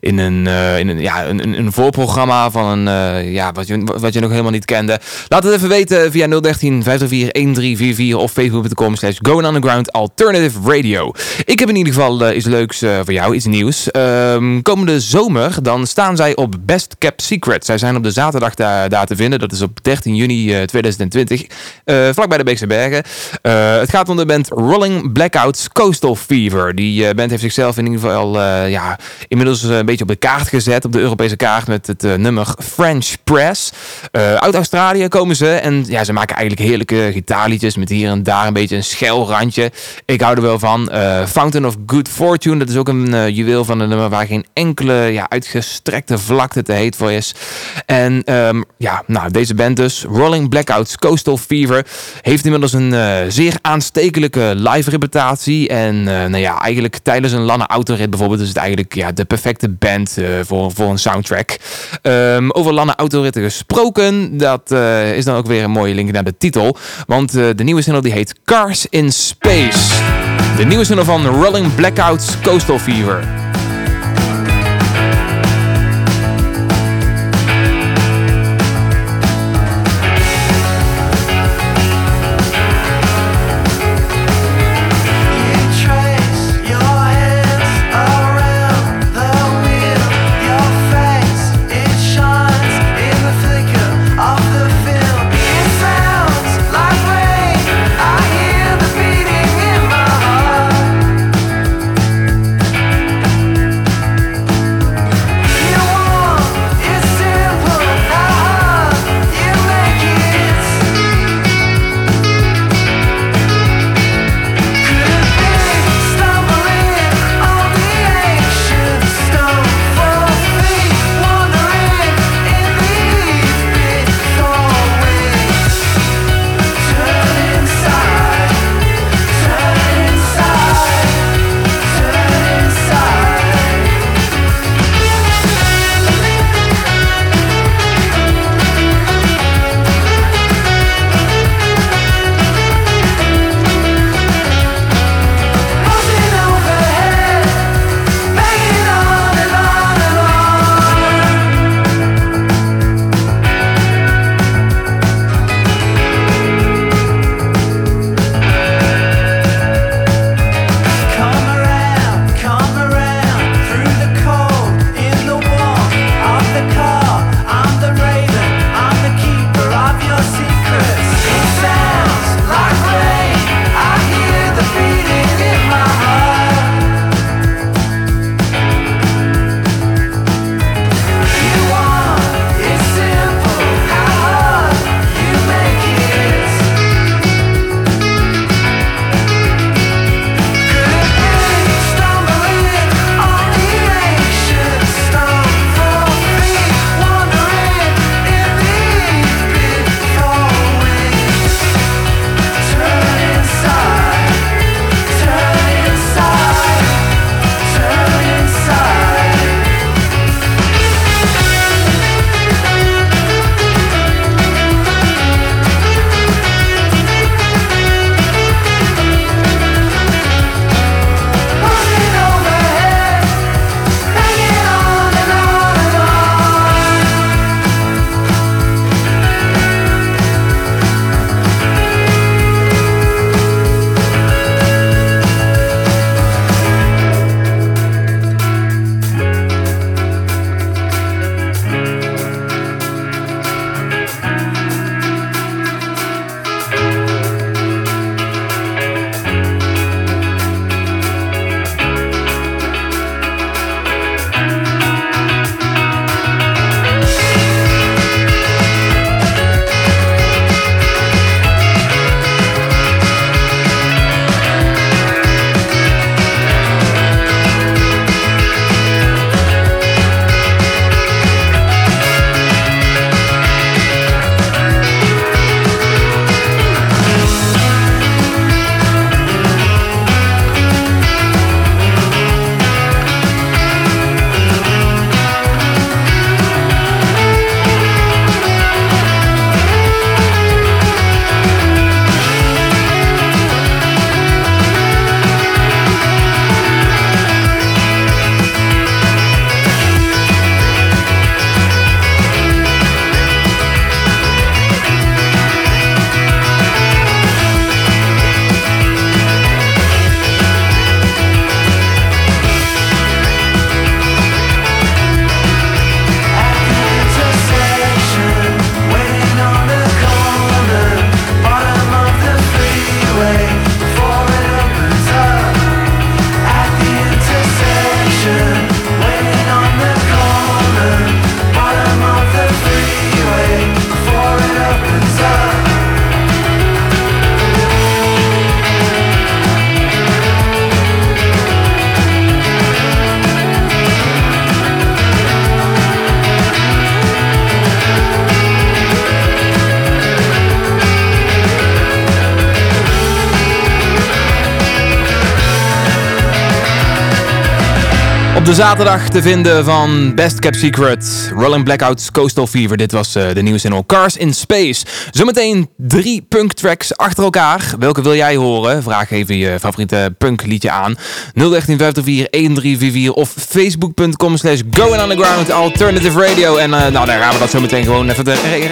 in, een, in een, ja, een, een voorprogramma van een, ja, wat, je, wat je nog helemaal niet kende. Laat het even weten via 013 504 1344 of facebook.com slash going underground alternative radio. Ik heb in ieder geval iets leuks voor jou, iets nieuws. Ehm, komende zomer dan staan zij op Best Kept Secret. Zij zijn op de zaterdag daar, daar te vinden. Dat is op 13 juni 2020. Eh, vlak vlakbij de Beekse Bergen. Eh, het gaat om de band Rolling Blackouts Coastal Fever. Die eh, band heeft zichzelf in ieder geval ja, inmiddels een beetje op de kaart gezet. Op de Europese kaart met het nummer French Press. uit Australië komen ze. En ja, ze maken eigenlijk heerlijke gitaarliedjes met hier en daar een beetje een schel randje. Ik hou er wel van. Fountain of Good Fortune, dat is ook een juweel van een nummer waar geen enkele ja, uitgestrekte vlakte te heet voor is. En ehm, ja, nou, deze band dus, Rolling Blackouts Coastal Fever. Heeft inmiddels een eh, zeer aanstekelijke live reputatie. En eh, nou ja, eigenlijk tijdens een lange autorit bijvoorbeeld is het eigenlijk ja, de perfecte band eh, voor, voor een soundtrack. Ehm, over lange autoritten gesproken, dat is dan ook weer een mooie link naar de titel. Want de nieuwe single die heet Cars in Space. De nieuwe single van Rolling Blackouts Coastal Fever. zaterdag te vinden van Best Kept Secret, Rolling Blackouts, Coastal Fever. Dit was eh, de nieuwe all Cars in Space. Zometeen drie punk tracks achter elkaar. Welke wil jij horen? Vraag even je favoriete punk liedje aan. 01354 of facebook.com slash underground alternative radio. En uh, nou, daar gaan we dat zometeen gewoon even,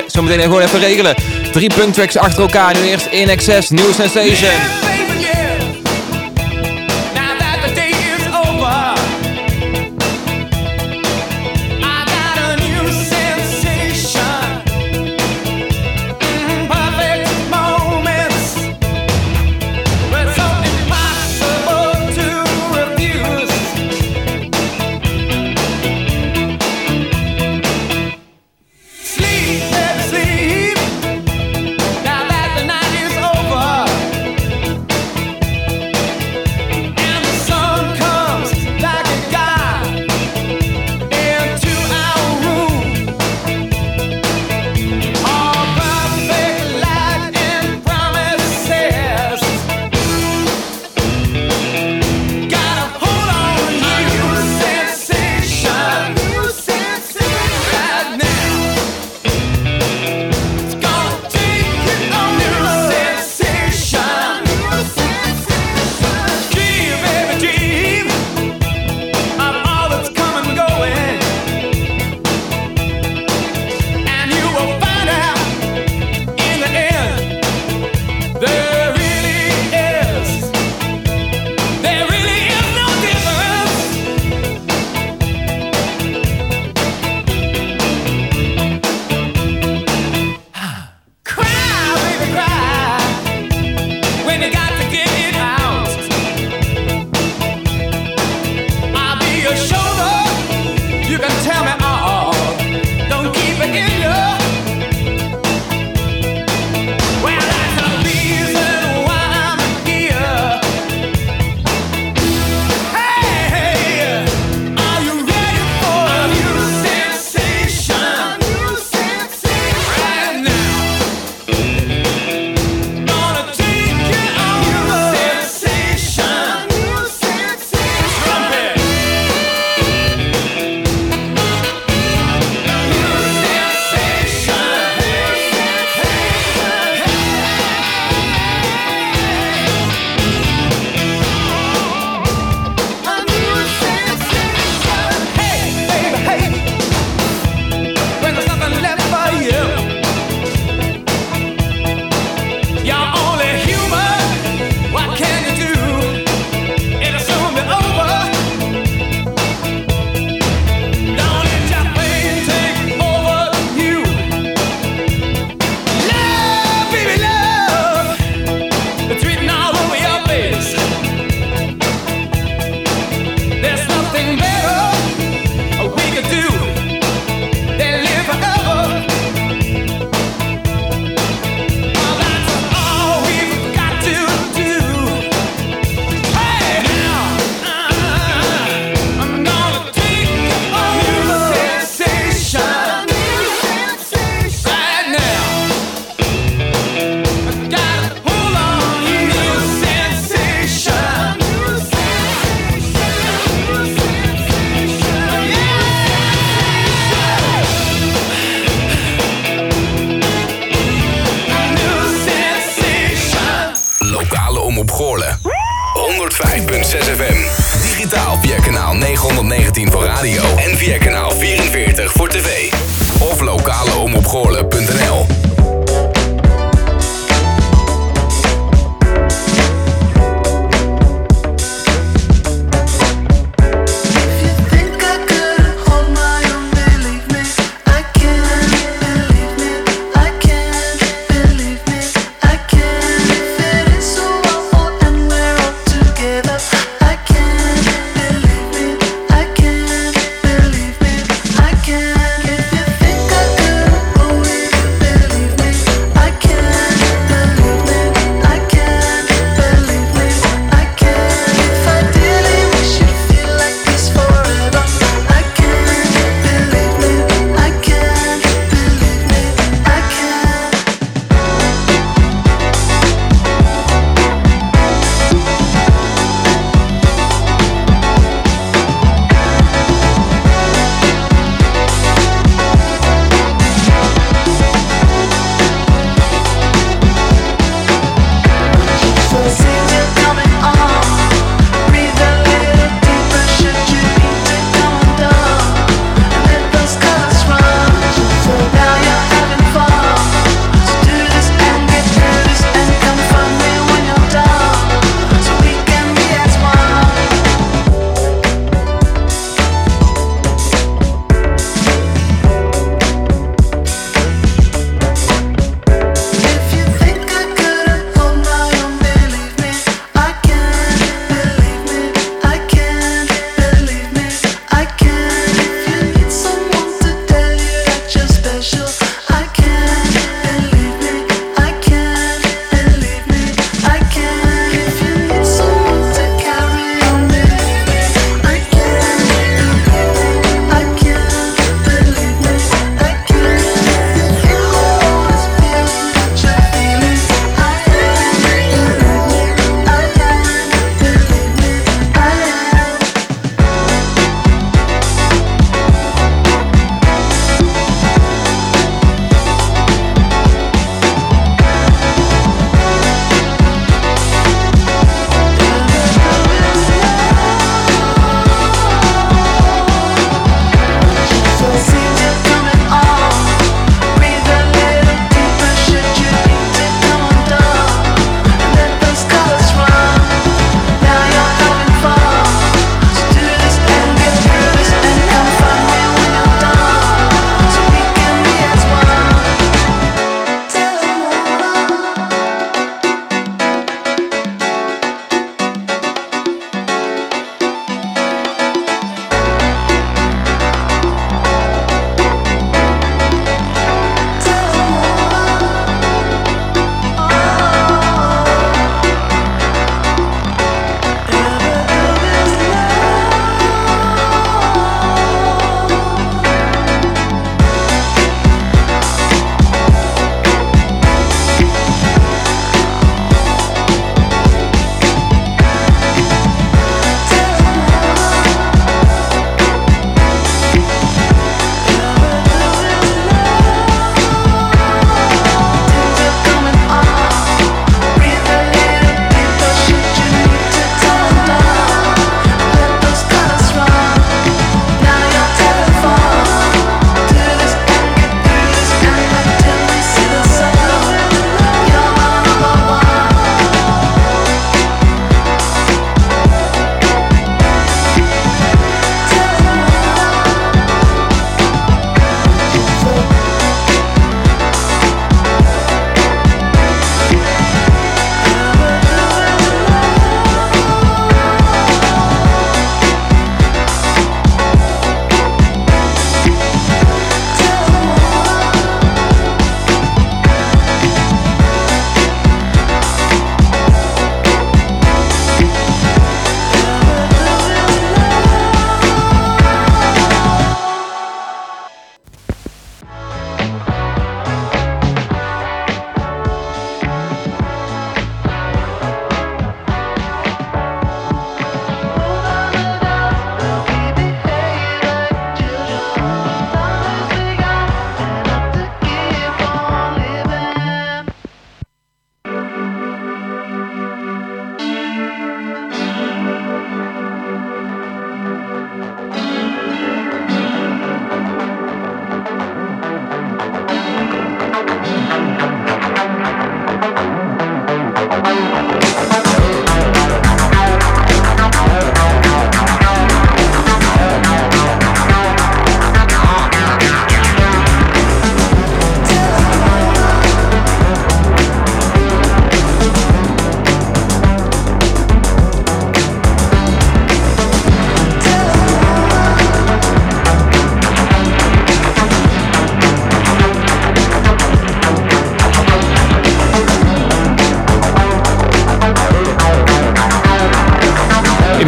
zometeen gewoon even regelen. Drie punk tracks achter elkaar. Nu eerst In Excess, New Sensation.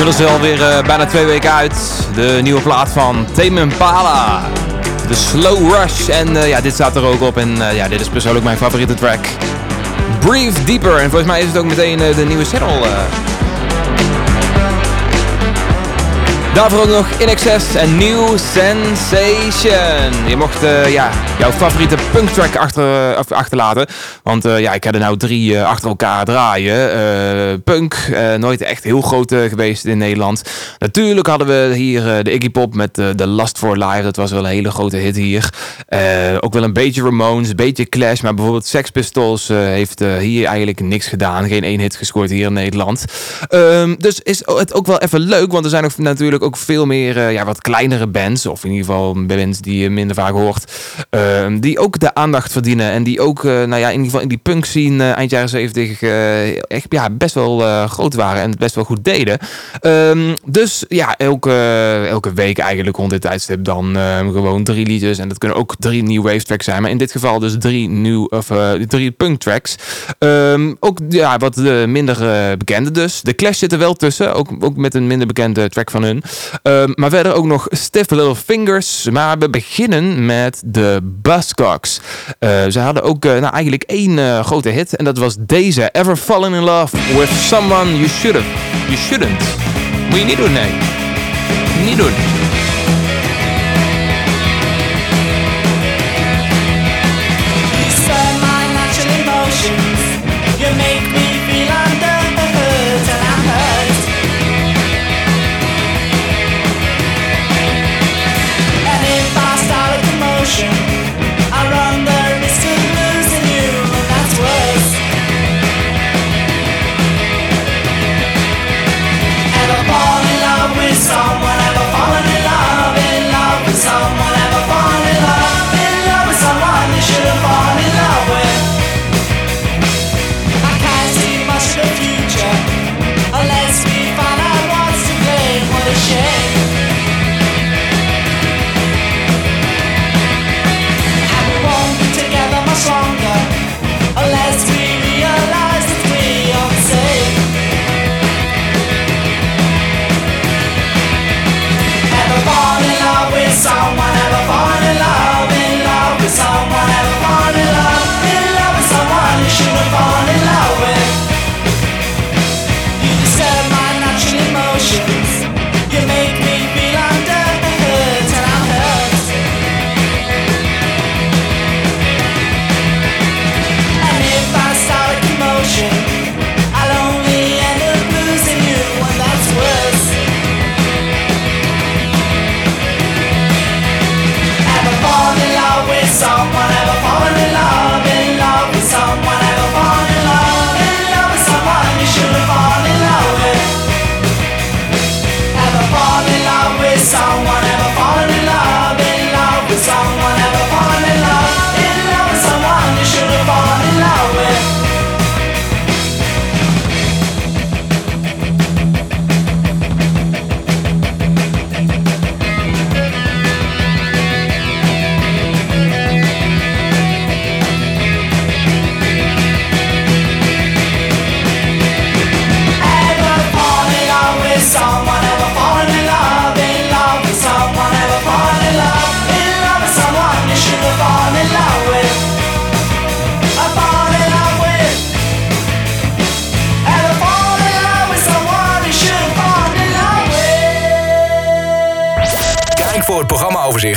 Inmiddels wel weer eh, bijna twee weken uit. De nieuwe plaat van Tame Impala. De Slow Rush. En eh, ja, dit staat er ook op. En eh, ja, dit is persoonlijk mijn favoriete track. Breathe Deeper. En volgens mij is het ook meteen de nieuwe single. Daarvoor ook nog In Excess en New Sensation. Je mocht eh, ja, jouw favoriete punktrack achter, of achterlaten. Want eh, ja, ik heb er nou drie eh, achter elkaar draaien. Eh, punk, eh, nooit echt heel groot eh, geweest in Nederland. Natuurlijk hadden we hier eh, de Iggy Pop met eh, The Lust for Life. Dat was wel een hele grote hit hier. Ook wel een beetje Ramones, een beetje Clash. Maar bijvoorbeeld Sex Pistols eh, heeft eh, hier eigenlijk niks gedaan. Geen één hit gescoord hier in Nederland. Ehm, dus is het ook wel even leuk. Want er zijn ook natuurlijk ook veel meer eh, ja, wat kleinere bands. Of in ieder geval bands die je minder vaak hoort. ehm, die ook de aandacht verdienen. En die ook, nou ja, in ieder geval in die punk scene eind jaren 70 eh, echt ja, best wel groot waren. En best wel goed deden. Ehm, dus ja, elke, elke week eigenlijk rond dit tijdstip dan gewoon drie liedjes. En dat kunnen ook drie new tracks zijn. Maar in dit geval dus drie, nieuw, of, eh, drie punk tracks. Ehm, ook ja, wat eh, minder eh, bekende dus. De Clash zit er wel tussen. Ook, ook met een minder bekende track van hun. Ehm, maar verder ook nog Stiff Little Fingers. Maar we beginnen met de Buzzcocks. Ze hadden ook nou, eigenlijk één grote hit. En dat was deze. Ever Fallen in Love with Someone You Should have. You Shouldn't. Moet je niet doen, nee. Niet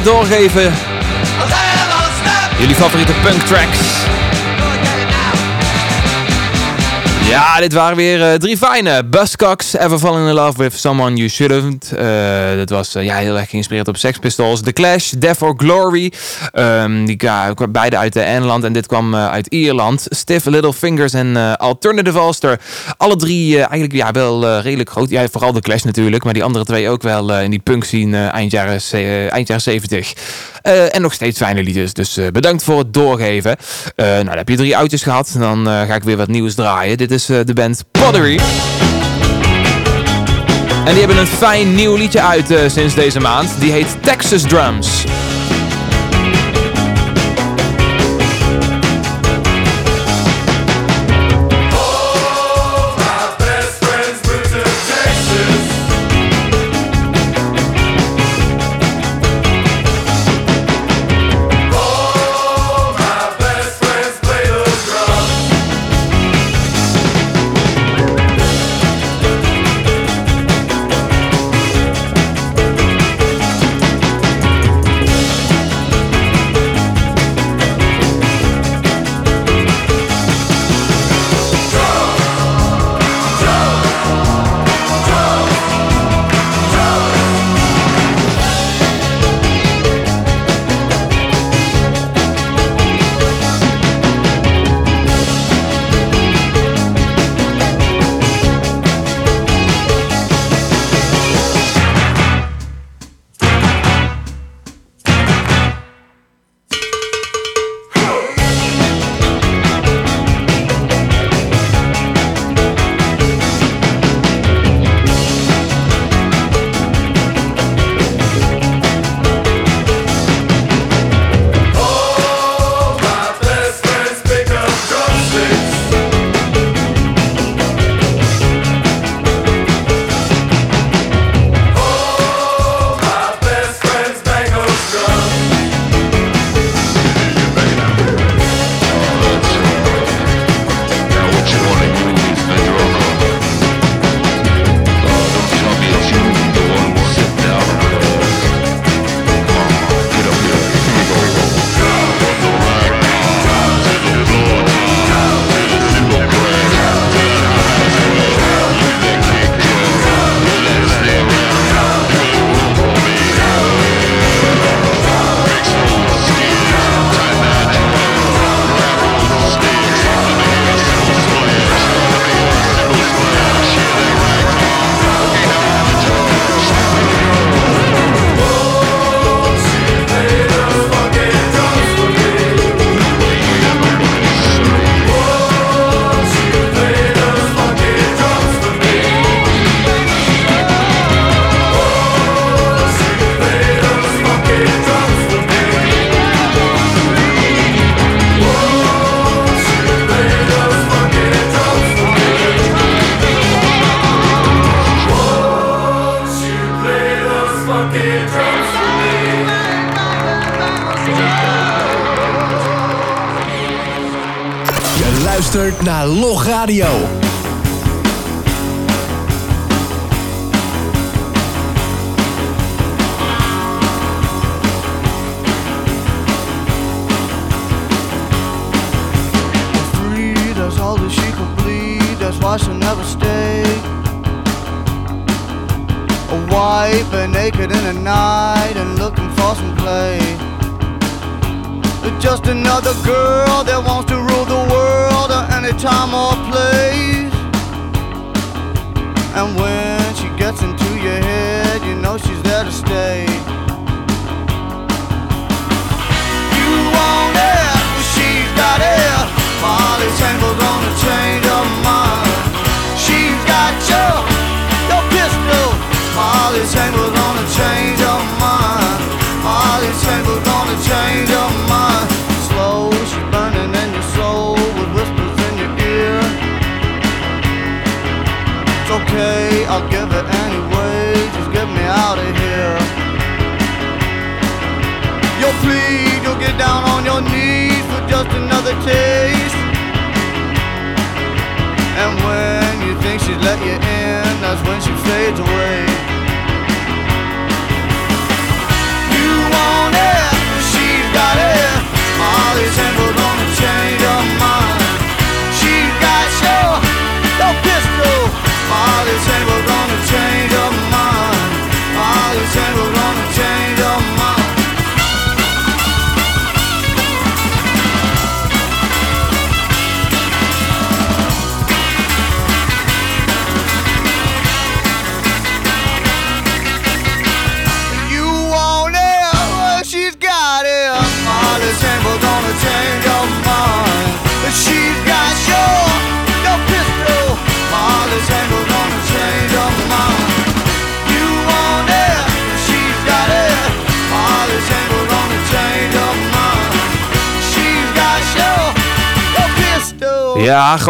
doorgeven. Jullie favoriete punk tracks. Ja, dit waren weer eh, drie fijne. Buzzcocks, Ever Falling in Love with Someone You Shouldn't. Eh dat was eh, ja, heel erg geïnspireerd op Sex Pistols. The Clash, Death or Glory. Ehm, die ja, beide uit Engeland en dit kwam uit Ierland. Stiff Little Fingers en Alternative Ulster. Alle drie eigenlijk ja, wel redelijk groot. Ja, vooral The Clash natuurlijk, maar die andere twee ook wel in die punk eh, eind, jaren, eind jaren 70. Eh, en nog steeds fijne liedjes, dus bedankt voor het doorgeven. Nou, dan heb je drie oudjes gehad. Dan ga ik weer wat nieuws draaien. Dit is de band Pottery. En die hebben een fijn nieuw liedje uit eh, sinds deze maand. Die heet Texas Drums.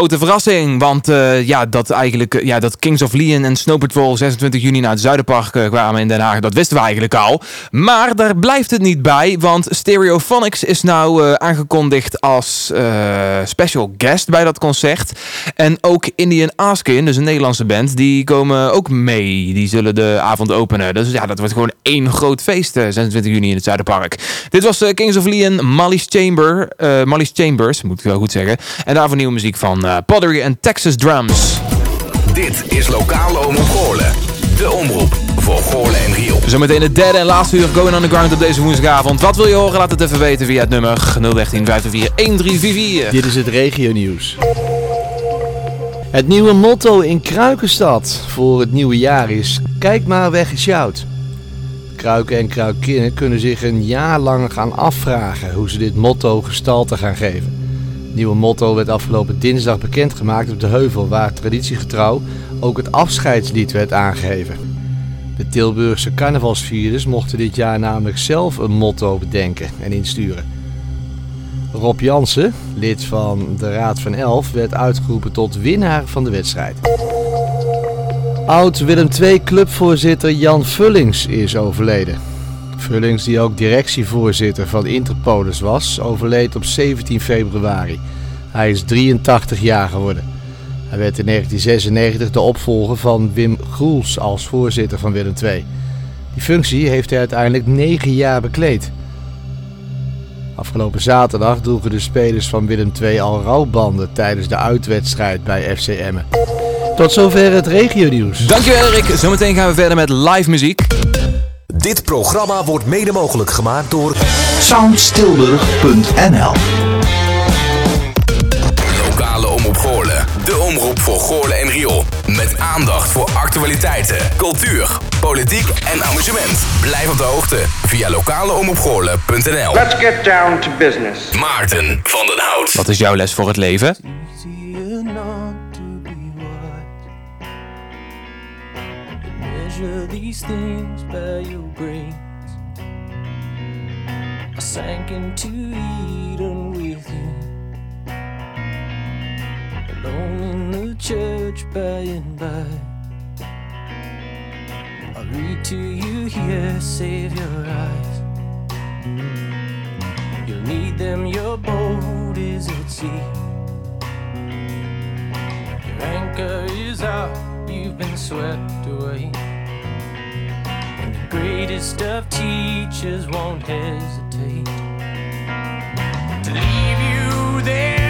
Grote verrassing. Want eh, ja, dat eigenlijk, eh, ja, dat Kings of Leon en Snow Patrol 26 juni naar het Zuiderpark eh, kwamen in Den Haag, dat wisten we eigenlijk al. Maar daar blijft het niet bij, want Stereophonics is nou aangekondigd als special guest bij dat concert. En ook Indian Askin, dus een Nederlandse band, die komen ook mee. Die zullen de avond openen. Dus ja, dat wordt gewoon één groot feest, eh, 26 juni in het Zuiderpark. Dit was eh, Kings of Leon, Molly's Chamber, eh Molly's Chambers, moet ik wel goed zeggen. En daarvoor nieuwe muziek van eh, Pottery en Texas Drums. Dit is Lokale Omroep Goorlen. De omroep voor Goorlen en Riel. Zometeen het derde en laatste uur Going Underground op deze woensdagavond. Wat wil je horen? Laat het even weten via het nummer 013 504 1344. Dit is het regionieuws. Het nieuwe motto in Kruikenstad voor het nieuwe jaar is: Kijk maar weg is jouwt. Kruiken en kruikinnen kunnen zich een jaar lang gaan afvragen hoe ze dit motto gestalte gaan geven. Het nieuwe motto werd afgelopen dinsdag bekendgemaakt op de heuvel, waar traditiegetrouw ook het afscheidslied werd aangegeven. De Tilburgse carnavalsvierders mochten dit jaar namelijk zelf een motto bedenken en insturen. Rob Jansen, lid van de Raad van Elf, werd uitgeroepen tot winnaar van de wedstrijd. Oud Willem II clubvoorzitter Jan Vullings is overleden. Vullings, die ook directievoorzitter van Interpolis was, overleed op 17 februari. Hij is 83 jaar geworden. Hij werd in 1996 de opvolger van Wim Groels als voorzitter van Willem II. Die functie heeft hij uiteindelijk 9 jaar bekleed. Afgelopen zaterdag droegen de spelers van Willem II al rouwbanden tijdens de uitwedstrijd bij FC Emmen. Tot zover het regionieuws. Dankjewel Erik. Zometeen gaan we verder met live muziek. Dit programma wordt mede mogelijk gemaakt door soundstilburg.nl voor Goorlen en Riool. Met aandacht voor actualiteiten, cultuur, politiek en amusement. Blijf op de hoogte via lokaleomroepgoorlen.nl Let's get down to business. Maarten van den Hout. Wat is jouw les voor het leven? these things by your grace. I sank into Eden with you. Alone the church by and by. I'll read to you here, save your eyes. You'll need them, your boat is at sea. Your anchor is out, you've been swept away. And the greatest of teachers won't hesitate to leave you there